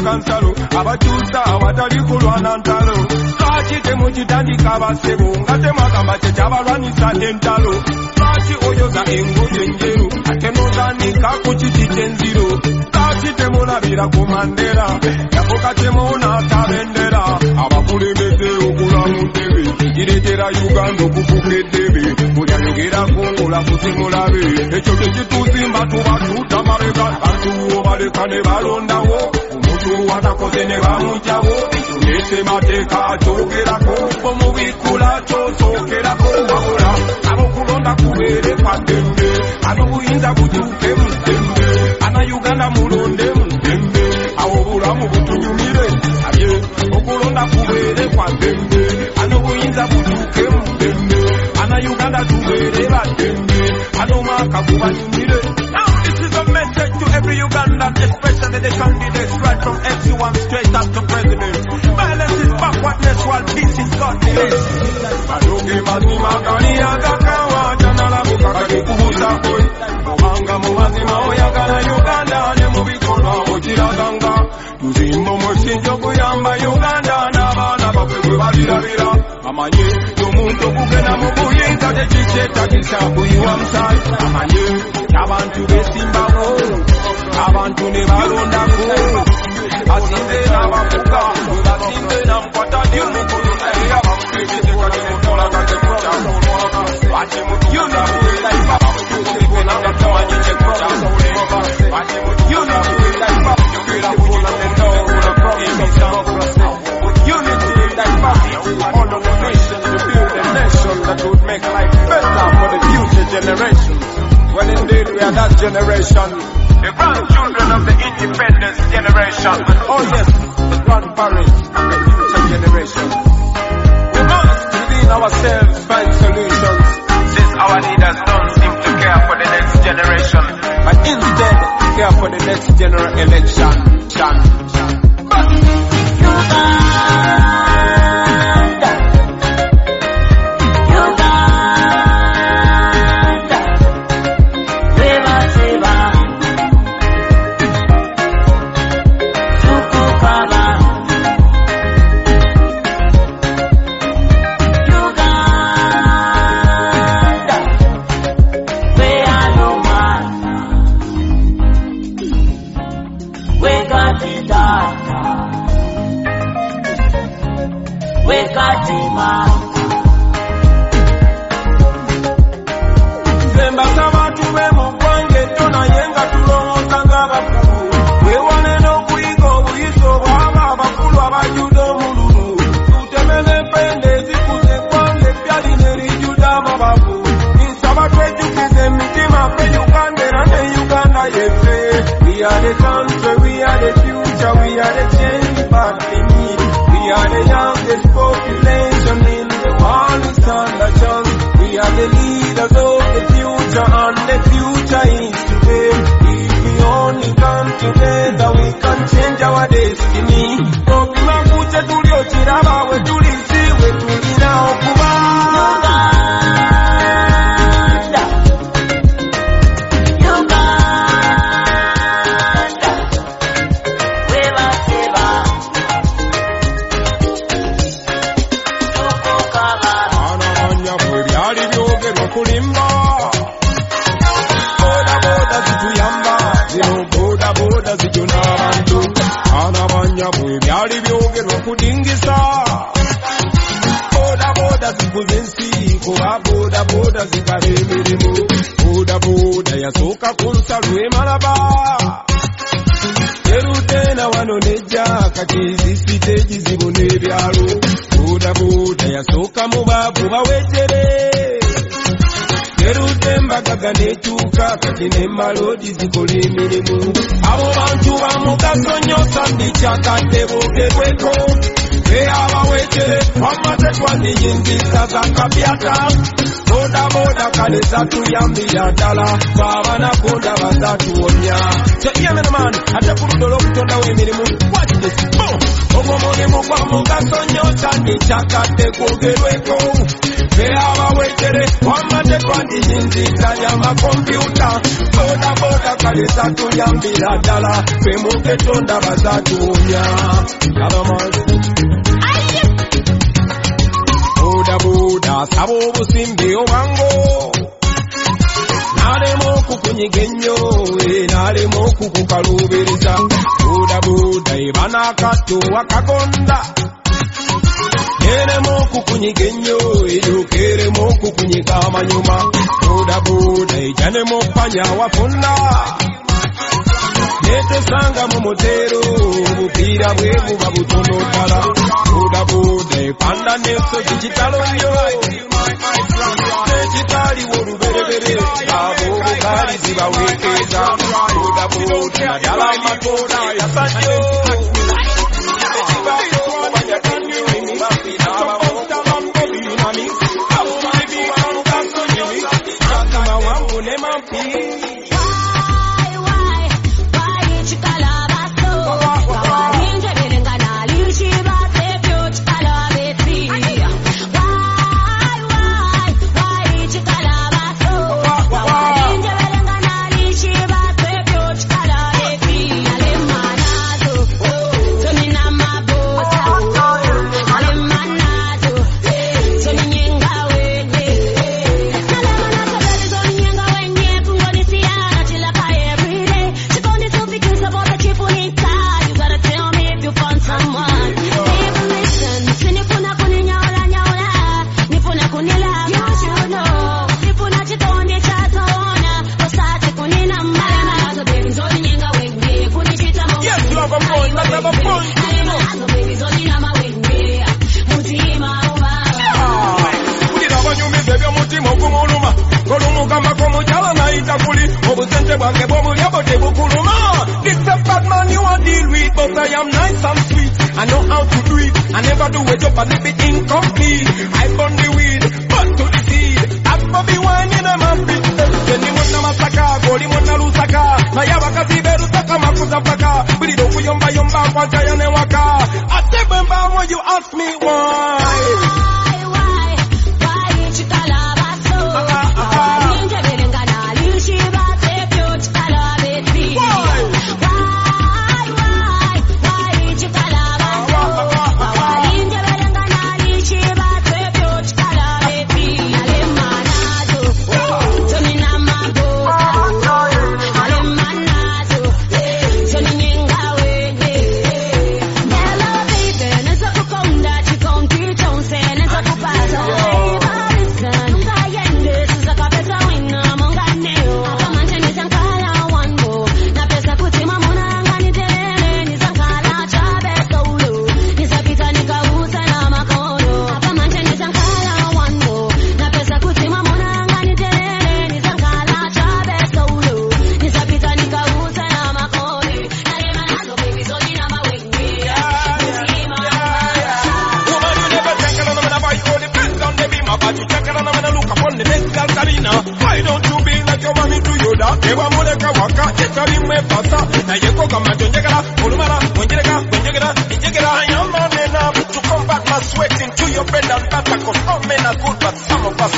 Eri busukka nsalo abakyusa awatali kulwana ntalo. Lwaki temukitandika abasebo nga temwagamba kyekyabalwanisa entalo lwaki oyoza engoye enjeru ate nozandika ku kiti kyenziro? Lwaki temulabira ku mandera yafuka temunatabendera abakulembeze okula mu ntebe kiretera uganda okufuka eddebe buli ayogerako ngola kusimulabe ekyo tekituzimba tuba tutamabega bantuwo baleka ne balondawo omuntu watakoze ne bamugjawo nesemateeka akyogerako omubikula kyosookerako wabula abokulonda kubeere kwa ddembe anobuyinza butuuke mu ddembe anayuganda mulonde mu ddembe awo obulamu butunyumire abye okulonda kubeere kwa ddembe anobuyinza butuuke mu ddembe anayuganda tubeere baddembe anomwaka gubanyumire Ugandan, especially the candidates right from LC1 straight up to president. Violence is backwardness while peace is godliness. Badoge mazima gali agakawa janalabuka kakikubuza kwe kubanga mu mazima oyagala Uganda ne mu bikolwa okuyamba Uganda. N'abaana baffe bwe balirabira amanye omuntu okugenda mu buyinza tekikyetagisa kuyiwa musaayi amanye abantu besimbawo abantu ne balondako asimbe n'abavuga asimbe namukwata dyomukulu naye abamutegekeka temutolaga tekukyakolwaga ate mutyuna bwelaiba bamutuusekonanga tamanyi tekukyakolwaga ate mutyuna bwelaiba yogera kunyina mutawula emisango unity like all of the nation to build a nation that would make life better for the future generations. Well, indeed, we are that generation, the grandchildren of the independence generation. Oh yes, the grandparents of the future generation. We must within ourselves find solutions, since our leaders don't seem to care for the next generation, but instead care for the next general election. Chan, chan. Nemmalodi zikola emirimu abo bantu ba mugaso nnyo sandi kyakadde boogerweko eyabawejere wamaze twandiyingiza za kapyata bodaboda kale zatuyambira ddala twabanakonda bazatuwonya kyeyamenaman ate ku ludda olw'okutondawo emirimu watidesi ogwo mulimu gwa mugaso nnyo sandi kyakadde kwogerweko beabawekere wamatekwandiri nzizanya makompyuta bodaboda kale zatuyambira ddala fe mu etonda bazatuunya bodaboda saba obusimbi obwango nalema okukunyiga ennyo e nalema okukukaluubiriza bodaboda ebanakatto wakagonda. eremu okukunyiga ennyo eryoka eremu okukunyiga amanyuma boodabooda ejanemu oppanya wafuna netesanga mu muteero obupiira bwe buba butono ddala boodabooda epanda n'ensozi kitalo nnyo ekitaaliwo oluberebere ab'obugaali zibaweekeeza boodabooda naddala amatoona yasajjo bwange bw'obulya bwo tebukuluma This a bad man you a deal with but I am nice and sweet. I know how to do it I never do a job and leave it incomplete. I burn the weed burn to the seed. As for the wine in a man bit Ndi munna masaka goli munna lusaka naye abakazi beerusaka makuza paka bulira okuyombayomba kwajaya ne waka ate bwe mbaawo you ask me why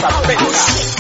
esa pesca.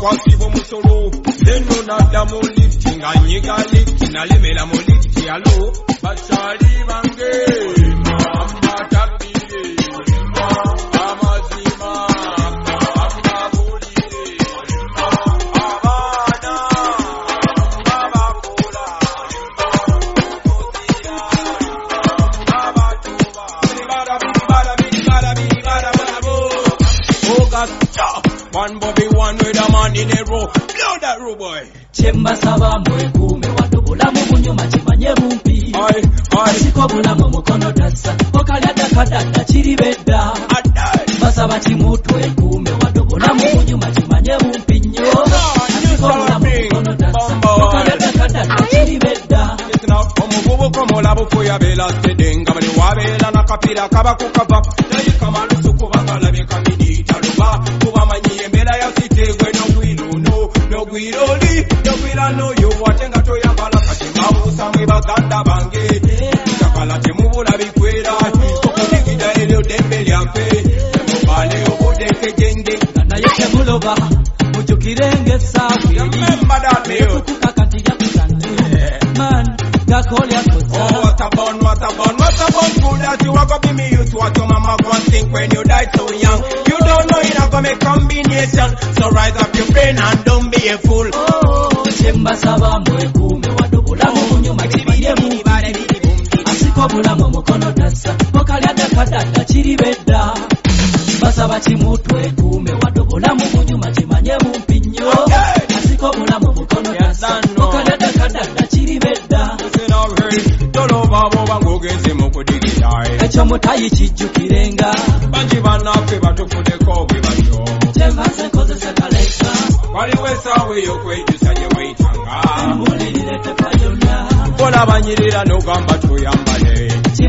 Difensi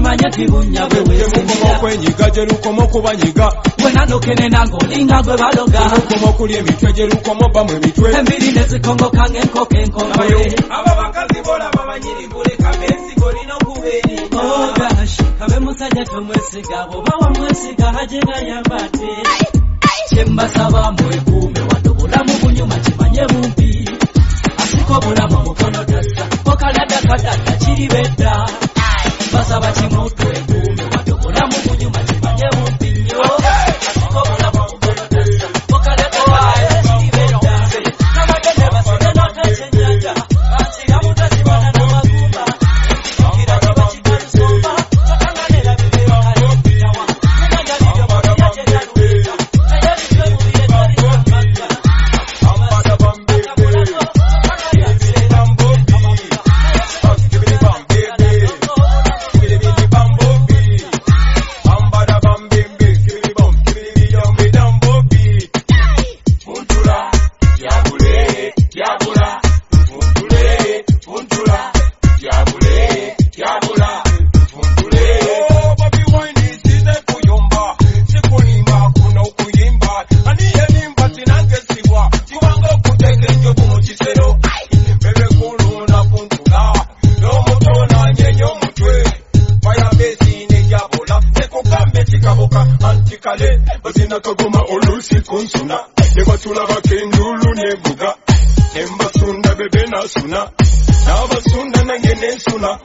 tomanya tibunnya bwe wekukoma okwenyiga gye lukoma okubanyiga. Wenanokenena ng'olinga gwe baloga. Lukoma okulya emitwe gye lukoma obbamu emitwe. Embiri ne zikongoka ng'enkoko enkongole abo bakazi bolaba banyirigule kabe ensigo olina okubeerika ogashi oh kabe musajja tomwesiga bwoba wamwesiga hajenayamba ate kyembasaba mwekuume wano bulamu bunyuma kimanye bumpi asika obulamu mukono tassa okaladakadaka kiri bedda balança, bate mão, suna. Na gene suna.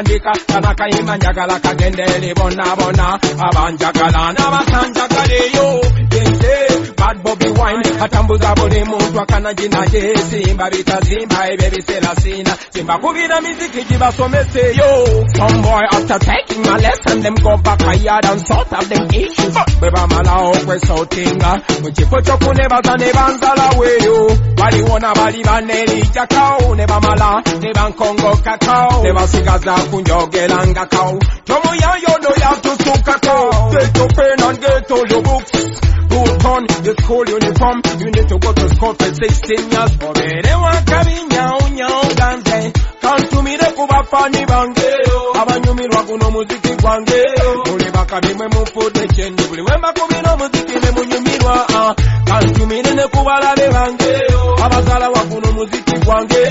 Mpandika kanakayimba njagala kagende eri abanjagala n'abatanjagaleyo yenze bad bobi wine atambuza buli muntu akanaginaje simba bitazimba ebyo ebiseera sina simbakubira miziki gibasomeseyo Homeboy after taking my lesson them go back yard and sort out them issues bwe bamala okwesootinga mu kifo ky'okunebaza ne banzalaweyo baliwona bali banerijakao ne bamala ne bankongokakao ne basigaza kunjogelanga kaw. Jomo ya yo no ya to suka kaw Get your pen and get all your books. Book on the school uniform. You need to go to school for 16 years. Oberewa kabinya unyaunganze Kantumire kubafani bange. Abanyumirwa guno muziki gwange. Muli bakabimwe mufude chendi Buli wemba kubino muziki ne munyumirwa ah. Kantumire ne kubalabe bange abagala waguno muziki gwange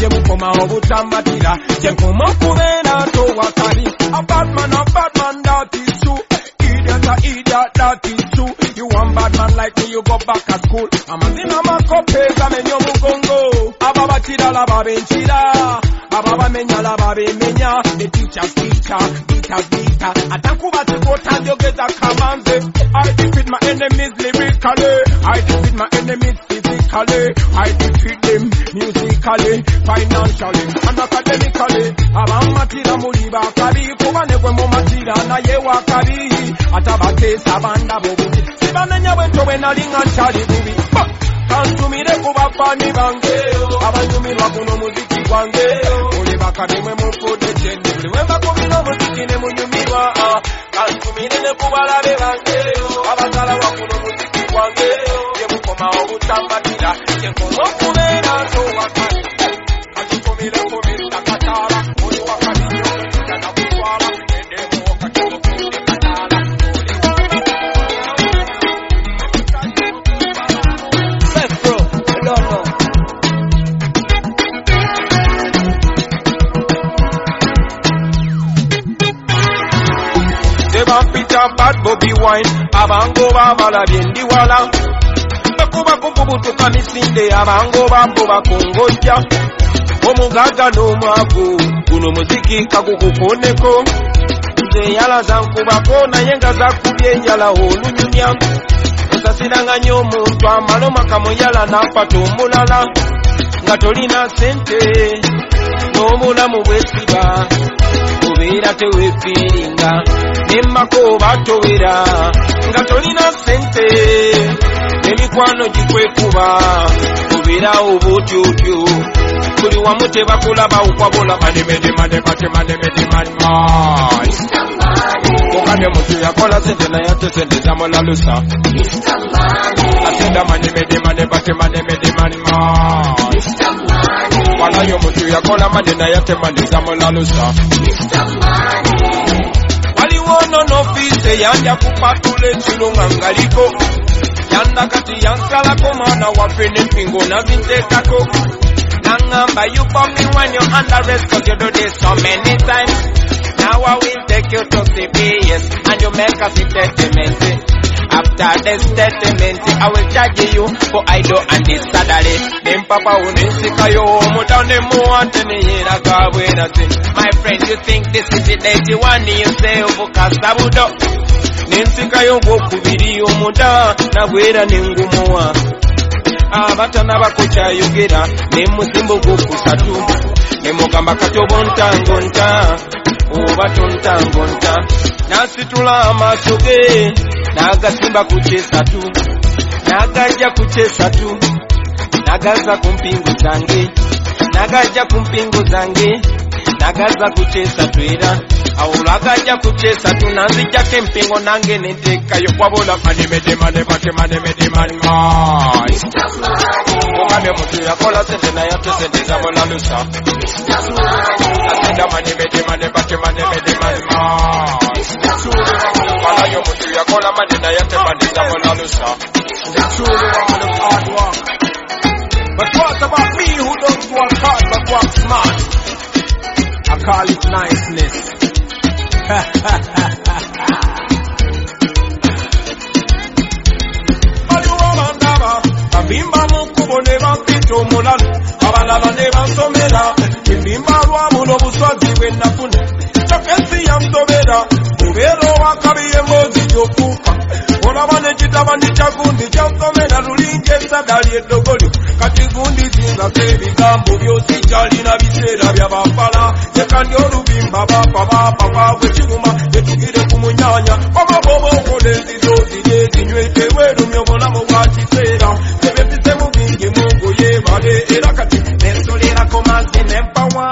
gye mukoma obutamatira gye nkoma okubeera towakali abatman abatman datisu idiota idia datisu you one batman like me you go back at school. Amazina makopeeza menye omugongo ababatirala babenkira ababamenyala babemenya the teachers teacher beaters beater atakuba tekotandogeza kamanze. I defeat my enemies live lyrically I defeat my enemies physically. I defeat them musically financially and academically. Abamatira muli bakabi kuba ne gwe mumatira naye wakabi atabateesa banda bobubi sibanenya bwento bwe nali nga nkyali bubi kantumire ku bafani bange abanyumirwa guno muziki gwange buli bakabi mwe mufudde kyendi buli bwe mbakubira omuziki ne munyumirwa kantumire ne ku balabe bange abazala wa guno muziki sabbatira enkulu okubeera nsobaka akitumire ku mista kataala oli bad Bobby Wine abangoba abalabye ndi wala bakuba kukubutuka misinde abango bambo bakongojja omugaga n'omwavu guno muziki kagukukoneko nze yalaza nkubako naye nga zakubye enjala olunyumya. Osasiranga nnyo omuntu amaloma kamuyala n'afata omulala nga tolina sente n'omulamu bwesiba obeera teweefiiringa nemmako oba towera. Nga tolina sente emikwano gikwekuba kubirawo butyutyu tuli wamu tebakulaba ukwabolaba nemedemademademademademadma mukadde mutu yakola sente naye ate sente zamulalusa asenda manemedemademademadema wanayo omuntu yakola mane naye ate mane zamulalusa waliwo nono fiise yanja kupatula ekirunga ngaliko. Yanda kati yansalako mwana waffe n'empingo nazinteekako nangamba you bought me when you're under arrest cause you do this so many times. Now I will take you to CBS and you make a statement. After the statement I will charge you for idle and disorderly then papa unisikayo omutane muwante neyeraga bwerati my friend you think this is the dirty one you say oh, obukasa budo nensikayo gwokubiri omuda nabwera nengumuwa abatanaba kukyayogera nemuzimbo gwokusatu. Nemugamba kati oba ontangonta oba tontangonta nasitula amaaso ge n'agasimba ku kyesatu. N'agajja ku kyesatu n'agaza ku mpingu zange. Nagajja ku mpingo zange nagaza kukyesa twera awo lwagajja kukyesa tunanzijjako empingo nange nenteekayo wabula manemedemanebakemanemedemanmai omane muntu yakola sente naye ate sente zamulalusa asenda manemedemanebakemanemedemanmai malayo muntu yakola mane mane zamulalusa But what about me who don't work hard but work smart? I call it niceness. Baliwabandaba babimba mu kkubo ne bampita omulalu abalala ne bansomera embimba lwabuno obuswazi bwe nafuna kyokka ensi yamutobera mubeera owakabi emboozi gyofuuka olaba nekitabani kya gundi kyansomera lulinga essadali eddogolyo kati gundi zingako ebigambo byosi kyalina biseera byabafala yekandi olubimba bapa bapapa bwe kiruma netugire ku munyanya oba bwoba okola enzizo ziri ezinywete bwerumya obulamu bwa kiseera. Ebyepise mu bingi mungu yeebale era kati nensolerako mazzi nempawa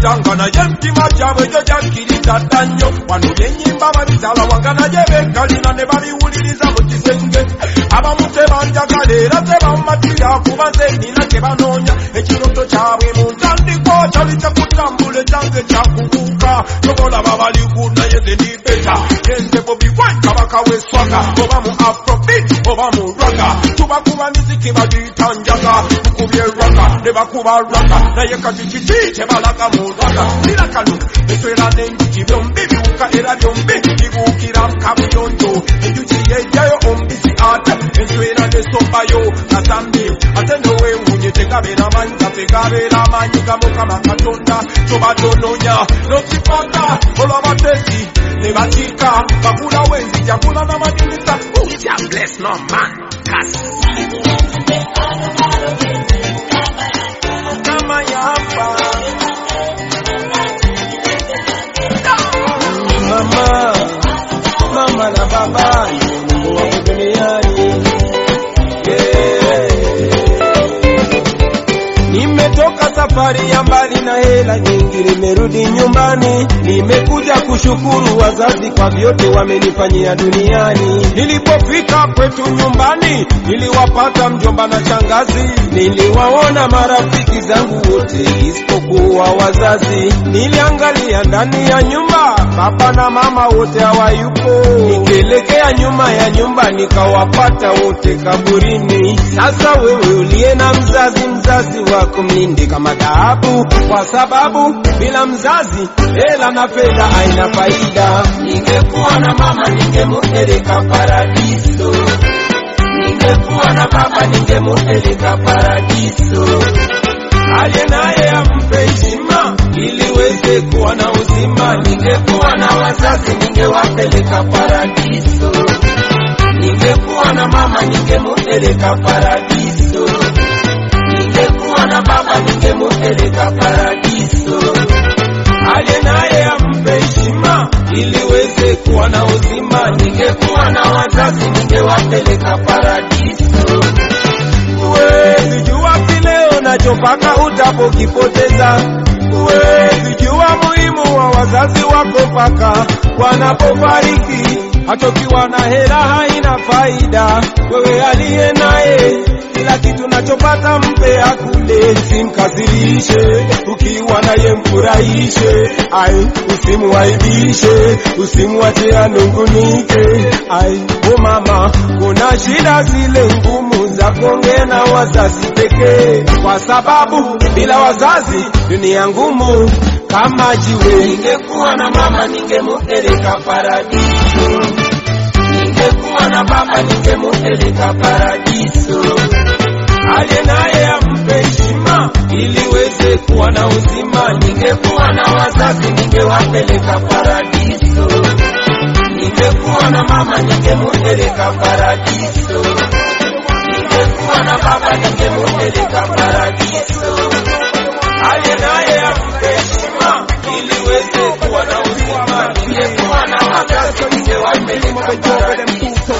n'abatakkiriza nga naye emitima gyabwe gyo gyakkiriza dda nnyo wano byenyimba babitala wanga naye beekalina ne babiwuliriza mu kisenge abamu tebanjagala era tebammatira kuba nze nina kye banoonya ekiroto kyabwe mu ntandikwa kyali kyakutambula ekyange kyakubuuka tobolaba baliku naye zenibeta enze bobiwai kabaka w'eswaga oba mu afrobit oba mu raga tubakuba miziki bagiyita njaga. Tukubye raga ne bakuba raga naye kati kiki kyebalaga mu raga sira kano eswera n'enjuki byombi biwuka era byombi bibuukira kabuyonjo enjuki yejjayo ombisi ata enswera nesombayo kasambi ate nowewunye tegabeera manyi gafe gabeera amaanyi ga mukama katonda tobatonoonya nokifata olw'abatesi ne bakiika bakulawo enzija kula n'amadinisa uja bless no man? Yamba mama mama na baba Nimetoka safari ya mbali na hela nyingi, nimerudi nyumbani. Nimekuja kushukuru wazazi kwa vyote wamenifanyia duniani. Nilipofika kwetu nyumbani, niliwapata mjomba na shangazi, niliwaona marafiki zangu wote isipokuwa wazazi. Niliangalia ndani ya nyumba, baba na mama wote hawayupo. Nikielekea nyuma ya nyumba, nikawapata wote kaburini. Sasa wewe uliye na mzazi, mzazi wako mlinde kama dhahabu, kwa sababu bila mzazi hela na fedha haina faida. Ningekuwa na mama ningemupeleka paradiso, ningekuwa na baba ningemupeleka paradiso. Aliye naye ampe heshima ili weze kuwa na uzima. Ningekuwa na wazazi ningewapeleka paradiso, ningekuwa na mama ningemupeleka paradiso na baba ningemupeleka paradiso. Aliye naye ampe heshima ili weze kuwa na uzima. Ningekuwa na wazazi ningewapeleka paradiso. Huwezi jua kile unachopaka utapokipoteza. Huwezi jua muhimu wa wazazi wako paka wanapofariki. Hata na hela haina faida. Wewe aliye naye kila kitu nachopata mpe akule, simkasirishe. Ukiwa naye mfurahishe, ai usimuaibishe, usimwache anungunike. Ai o mama, kuna shida zile ngumu za kuongea na wazazi pekee, kwa sababu bila wazazi dunia ngumu kama jiwe. Ningekuwa na mama ningemupeleka paradiso, ningekuwa na baba ningemupeleka paradiso aliye naye ampe heshima ili weze kuwa na uzima. Ningekuwa na wazazi ningewapeleka paradiso, ningekuwa na mama ningemupeleka paradiso, ningekuwa na baba ningemupeleka paradiso, aliye naye ampe heshima ili weze kuwa na uzima, ningekuwa na wazazi ningewapeleka paradiso.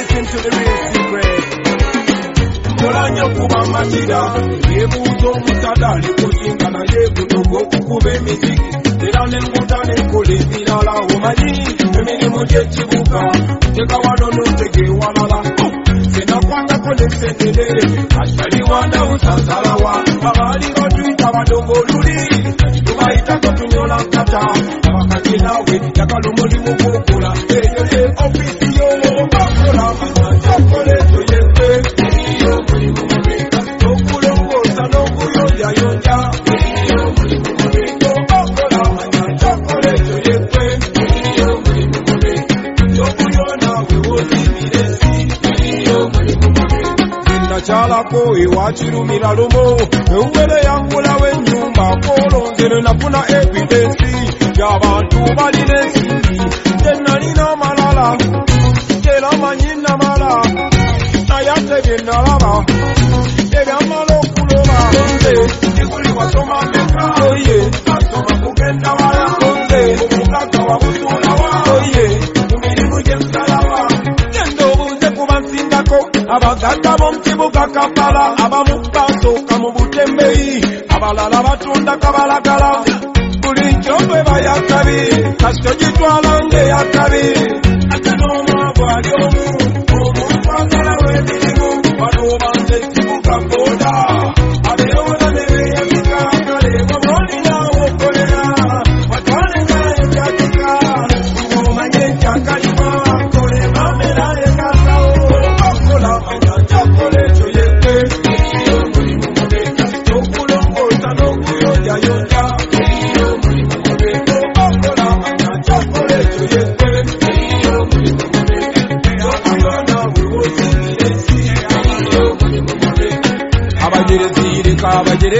Listen to the real secret? Tolanya kuba makira yebuuza omutada likusinga naye kutuga okukuba emiziki era nenguta nenkola ebirala omanyi emirimu gy'ekibuga teka wano notege ewalala senakwatako nesentere ataliwanda usazalawa abaali batuyita badongo oluli tubayitako tunyola nkata abakati nawe yakala omulimu gwokola eyo nakyalako ewakirumira lumo. Ewubere yankulawo ennyumba kolonzere nafuna evidensi y'abantu balina ensimbi te nalina amalala era manyi namala naye ate bye nalaba ebyamala okuloba nze ndikuli wasoma meka oye. Asoma kugenda wala nze omugagga wabutuulawa abagagga b'omukibuga kampala abamu basooka mu butembeyi. Abalala batunda kabalagala. Buli nkyombe bayakabi kasito gitwala ng'eyakabi ate n'omwavu omu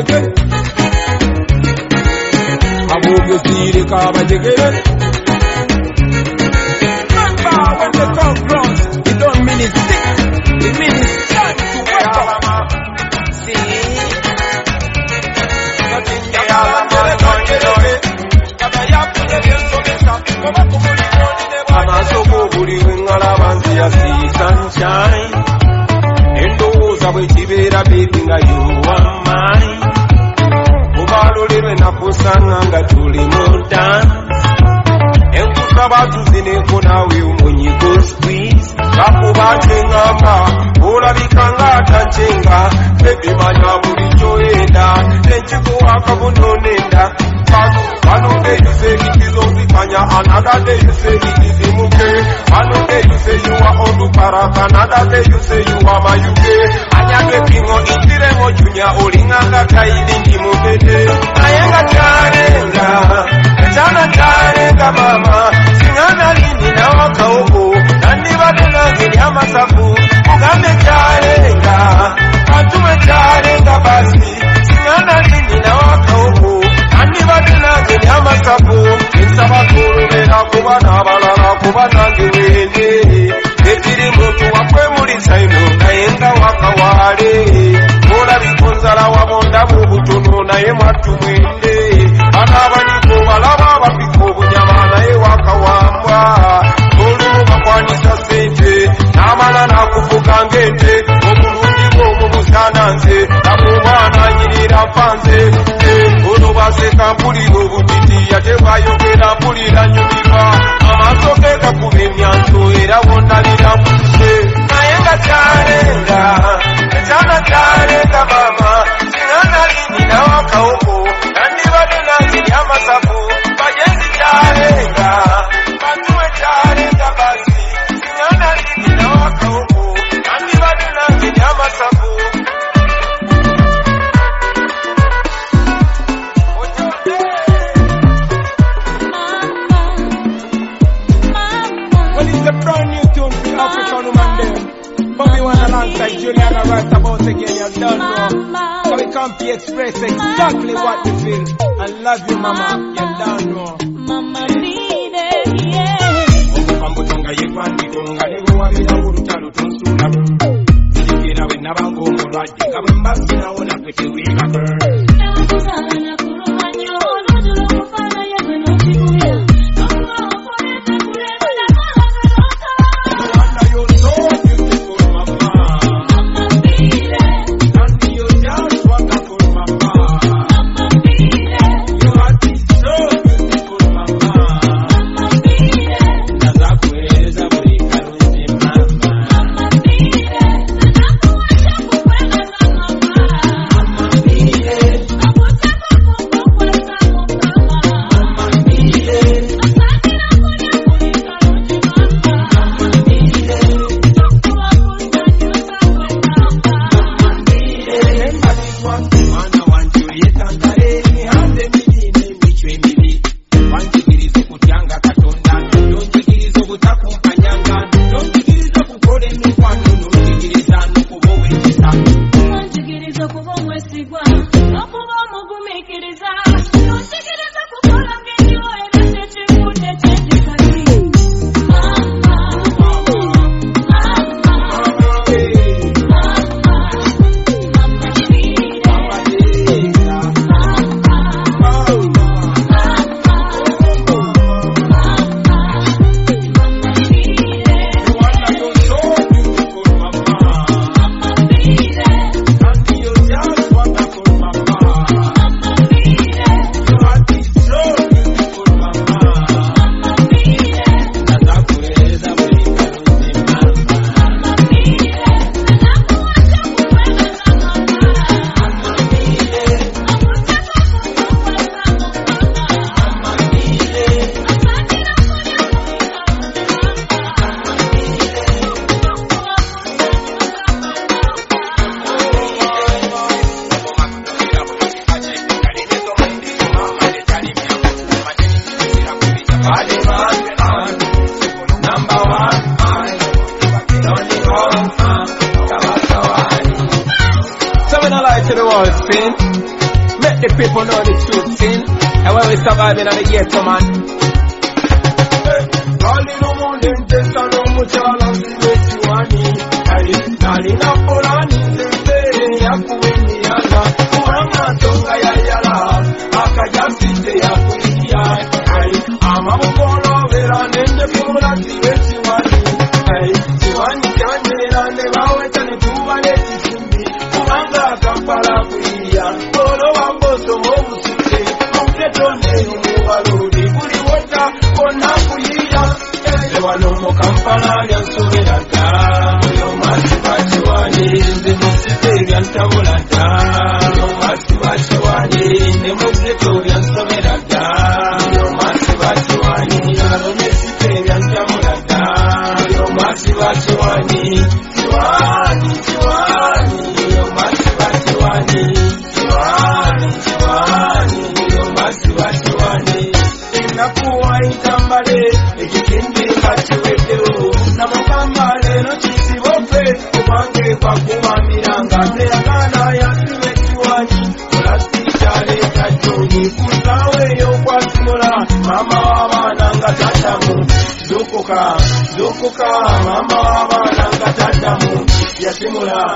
jigir aboge tire kaba jigir remember when the talk runs it don't mean it's sick it means it's time to wake up see nothing ya la mala kanye dobe kaba ya kunye bienso misha kama kumuli mwoni neba amasoko buli wingala bansi ya see sunshine endowooza bwe kibeera beebi nga you are mine yowamai mubalolere nakusanga nga tuli mu dance enkusaba tuzineko nawe omunyigo squeeze bakuba kyeŋŋamba olabika ng'atancenga ebimanya buli kyoyenda nenkikuwaaka bunonenda. One day you say it is on the fire, another day you say it is in Muke. One day you say you are on another day you say you are my UK. Anyage pingo itire mo junya olinganga kaidi ndi wakawaale. Olabika onzala wabonda mu butono naye mwattu mwende. Bano abaniko balaba abapika obunyama naye wakawambwa. Olumu bakwanisa ssente n'amala n'akufuga ng'ente. Obulungi bw'omu busaananze namuba ananyirira mpanze. Ono baseka mpulira obutiti ate bwayogera mpulira nyumirwa. Amaaso ge gakuba emyanso era wonnalira muse. Naye nga kyalenga, love you, mama. I'm a ghetto, man. In a know much the way you me. عليم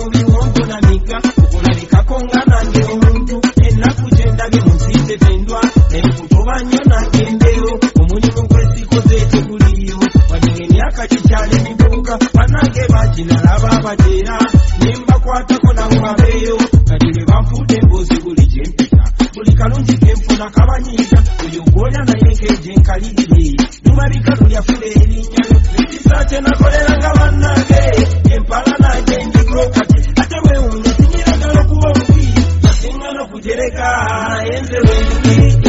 omubiri wonkunamika okulabikako nga nange omuntu ennaku kyendage munsiize tendwa enkutoba nnyo nange embeero omulimu gwesikoze teguliyo wadde emyaka kikyali mituuka banange bakinalaba abateera ne mbakwatako nabo babeeyo kati lwe banfuuta emboozi buli gyempita buli kalungi kenfuna kabanyiiza oyo gwolya naye keegyenkalirire mumabika lulyafuba erinnya lyo ekisaakye nakolera nga bannange empala nange njikuloka sky in the wind.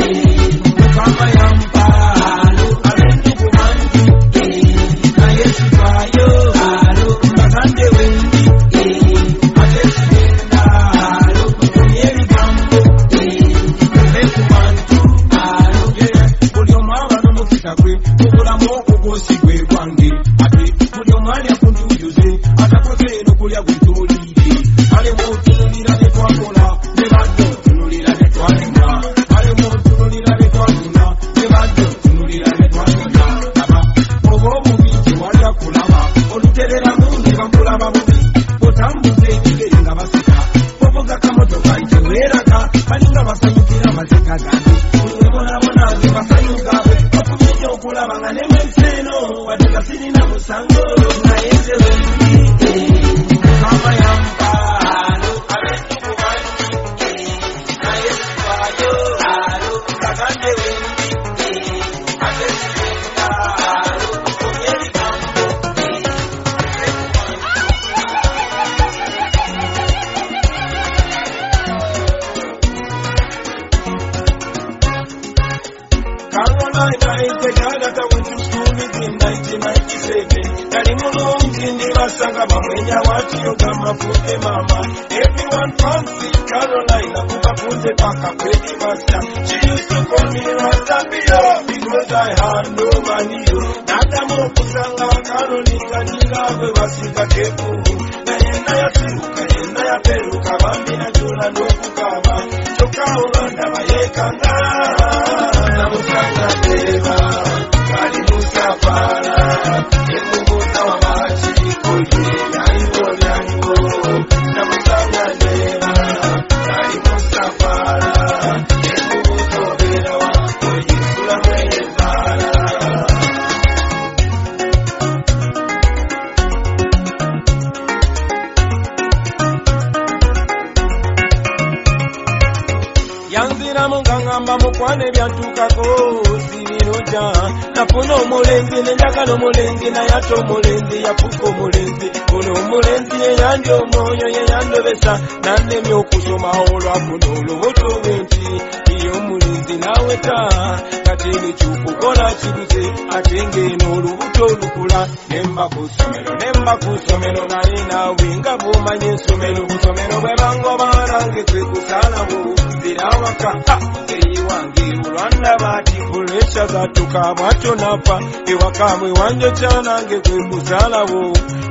kaabwe wanjo kyanange kwe kuzaalawo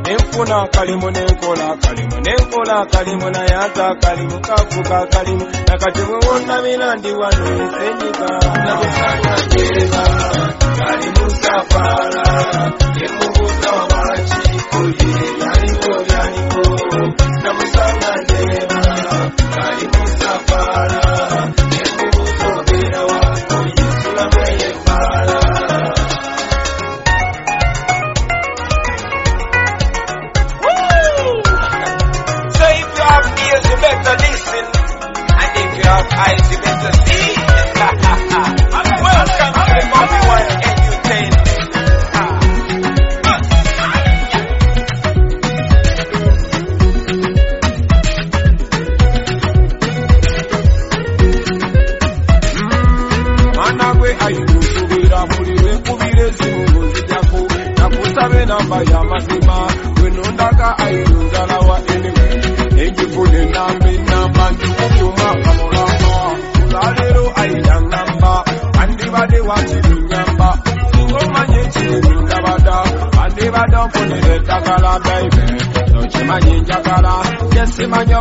nenfuna akalimu nenkola akalimu nenkola akalimu naye ate akalimu kafuka akalimu nakati bwe wonnabira ndi wano ensenyika kalimu safaala yemubuuza wamakiiko ye yaliko byaliko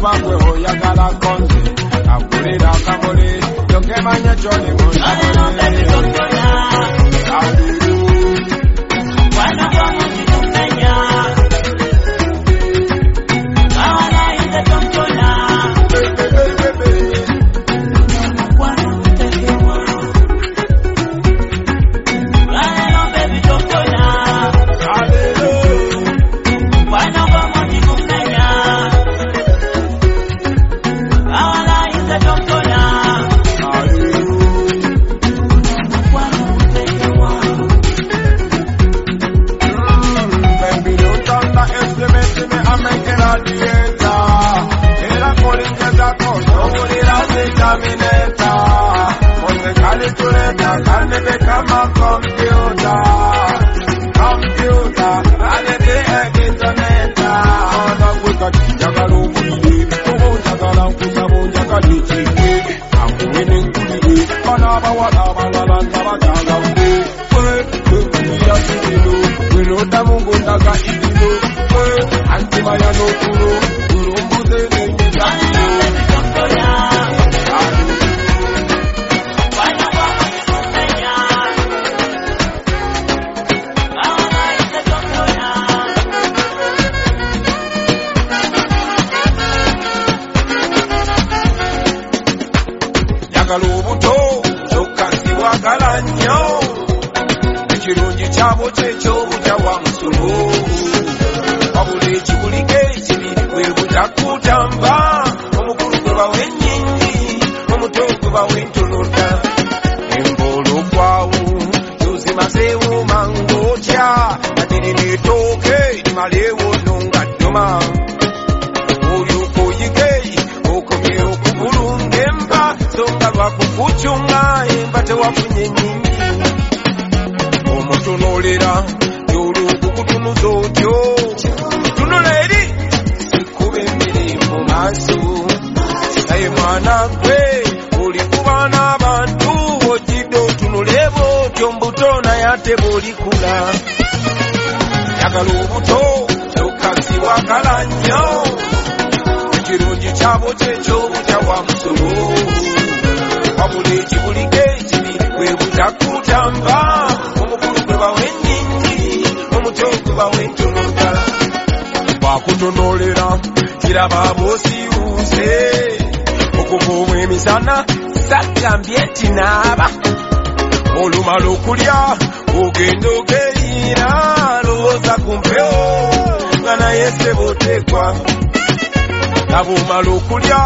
never grow. abumala okulya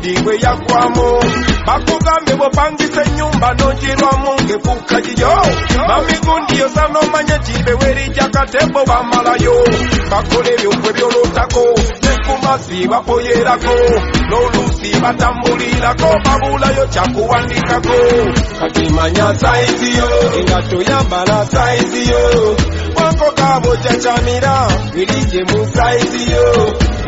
ndiwe yagwamu bakugambye bwopangisa ennyumba nogirwamu ngefuuka giyo mamigundi yosa nomanya kibewa erijja katebo bamalayo. Bakola ebyokwe byolotako nekumasi bapoyerako. N'oluusi batambulirako babulayo kyakuwandikako kati manya sayiziyo engatto yambala sayiziyo wanko kaabo jakyamira biri gye mu sayiziyo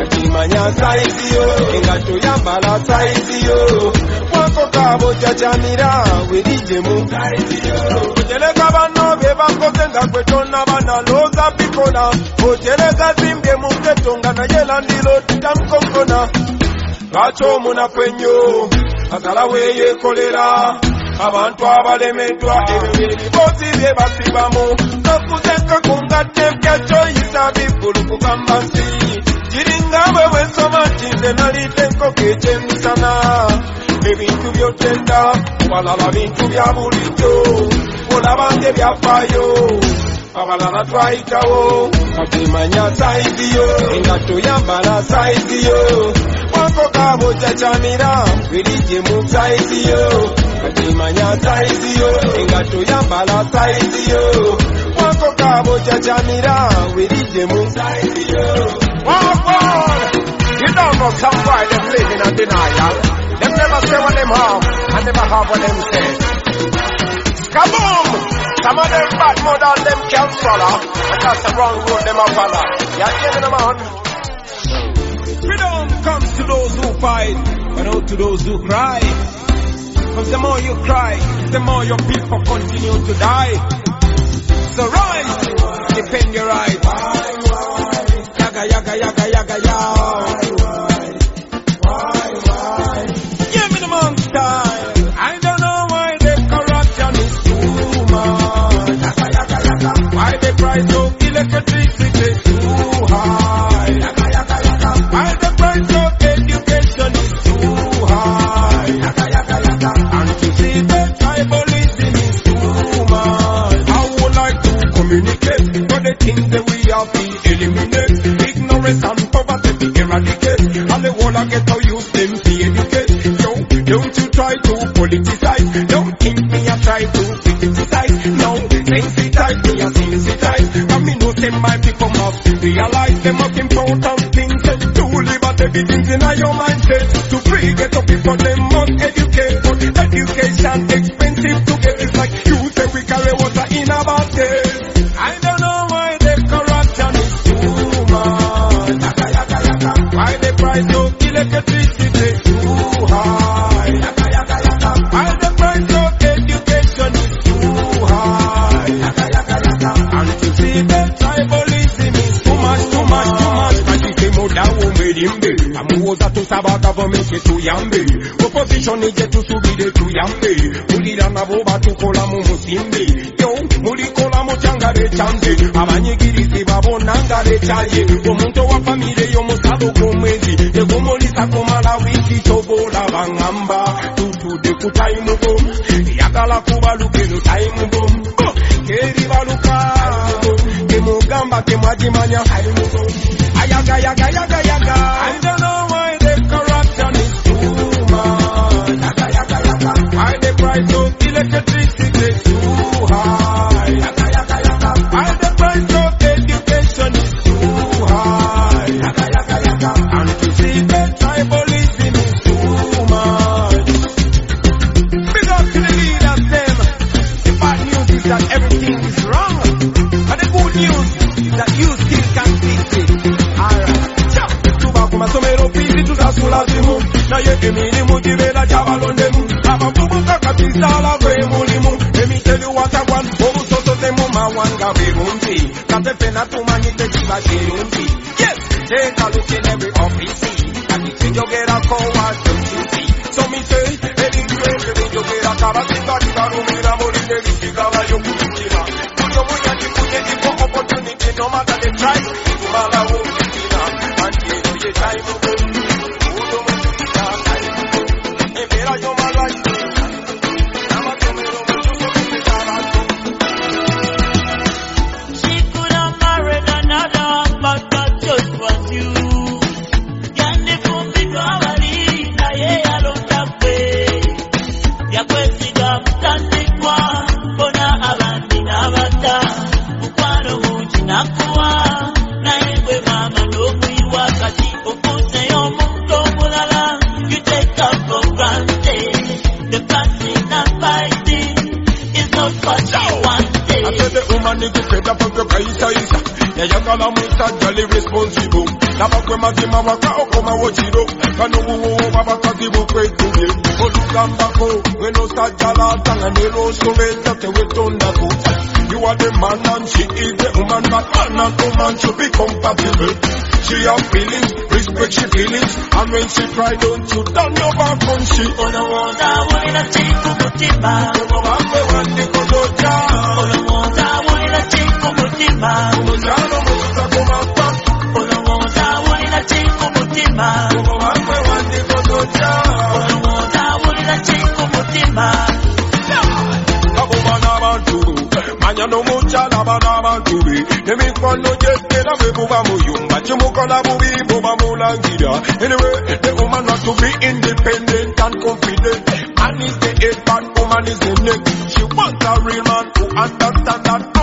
takimanya sayiziyo engatto yambala sayiziyo wako kaabo jakyamira werijemu otereka banno be bakoze nga gwe tonaba nalooza bikola otereka zimbye mu nketto nga naye landiro tamukonkona lwaki omunafu ennyo asala weyeekolera abantu abalemeddwa ebyo ebiboozi bye basibamu. Kakuzeka ku ngatto empya kyoyisa bivulu kugamba nsi kiringa bwe bwensoma nti nze nalidde enkoko ekyemisana ebintu byotenda walala bintu bya bulijjo olabanga ebyafaayo abalala twayitawo kakimanya saizi yo engatto yambala saizi yo wankokabo kyacamira birije mu saizi yo kakimanya saizi yo engatto yambala saizi yo wankokabo kyacamira birije mu saizi yo You don't know them living in denial. Them never say what them have and never have what them say. Kaboom! Some of them bad mother them can't swallow. And that's the wrong road them a follow. You hear me, the man? Freedom comes to those who fight, but not to those who cry. Cause the more you cry, the more your people continue to die. So rise, realize the ebyaffe tuliranga boba tukola mu musimbi yo mulikola mutya nga bekyanze abanyigirizibwa bonna nga bekyaye omuntu owa famire y'omusalo gw'omwezi tegumulisa kumala wiiki kyobaola baŋŋamba tutudde ku tayimu bo. Yagala kuba lugero tayimu bo. Keribaluka temugamba temwagimanya ayagayagaya kiro kano buwowo babakazi bukwetubye olugambako wenosajja laatanga nelwosobeza tewetondako You are the man and she is the woman But man and woman should be compatible. She have feelings, respect she feelings And when she cry don't you turn your back on she. Olowooza awulira ki ku mutima Omubambe wandikozoja olowooza awulira ki ku mutima Omukyalo mutuza ku mapa olowooza awulira ki ku mutima Mulangira. Anyway the to be independent and confident. Man is the head but woman is the she wants a real man who understand and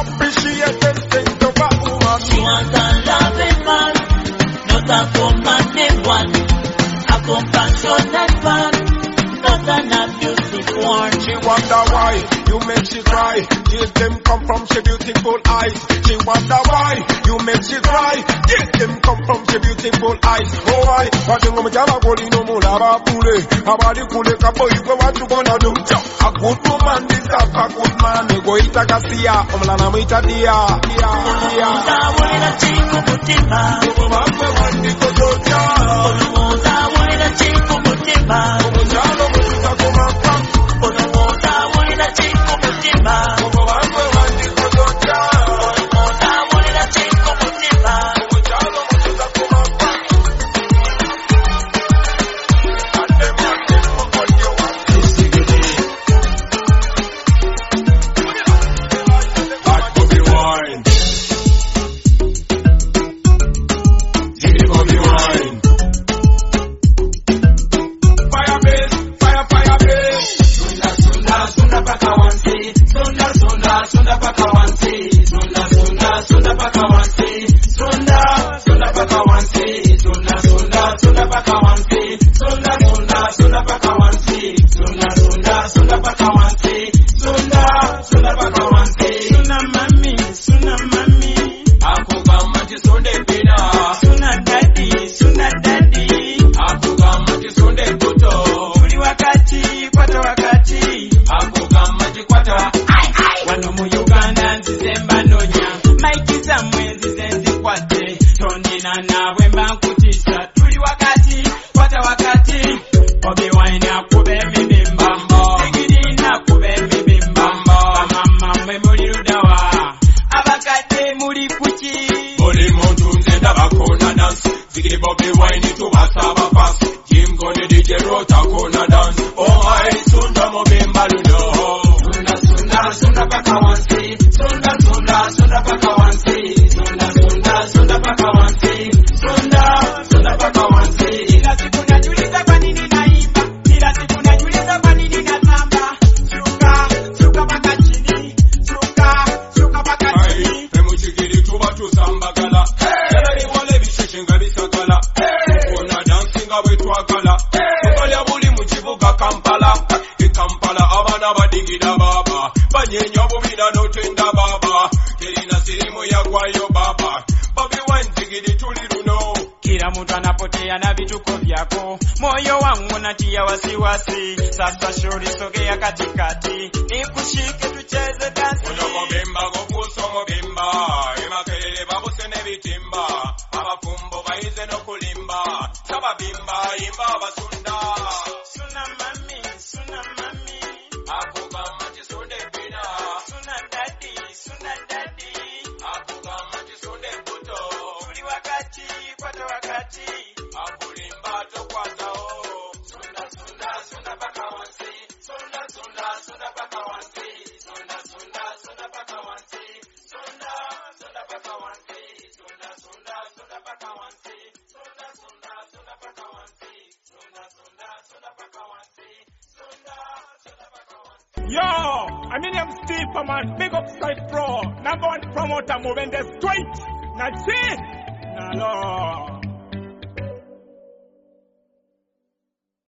wonder why you make she cry. Tears them come from she beautiful eyes. She wonder why you make she cry. Tears them come from she beautiful eyes. Oh why? Wajengo mjama goli no mulaba pule. Abali kule kapo ikwe watu gonna do. A good woman deserves a good man. Ego ita kasia. Omlana mwita dia. Dia. Dia. Olowooza awulira ki ku mutima Omubambe wandikozoja. olowooza awulira ki ku mutima 那今晚不见吧 sunda, sunda wasiwasi. Sasa shauri sogea katikati,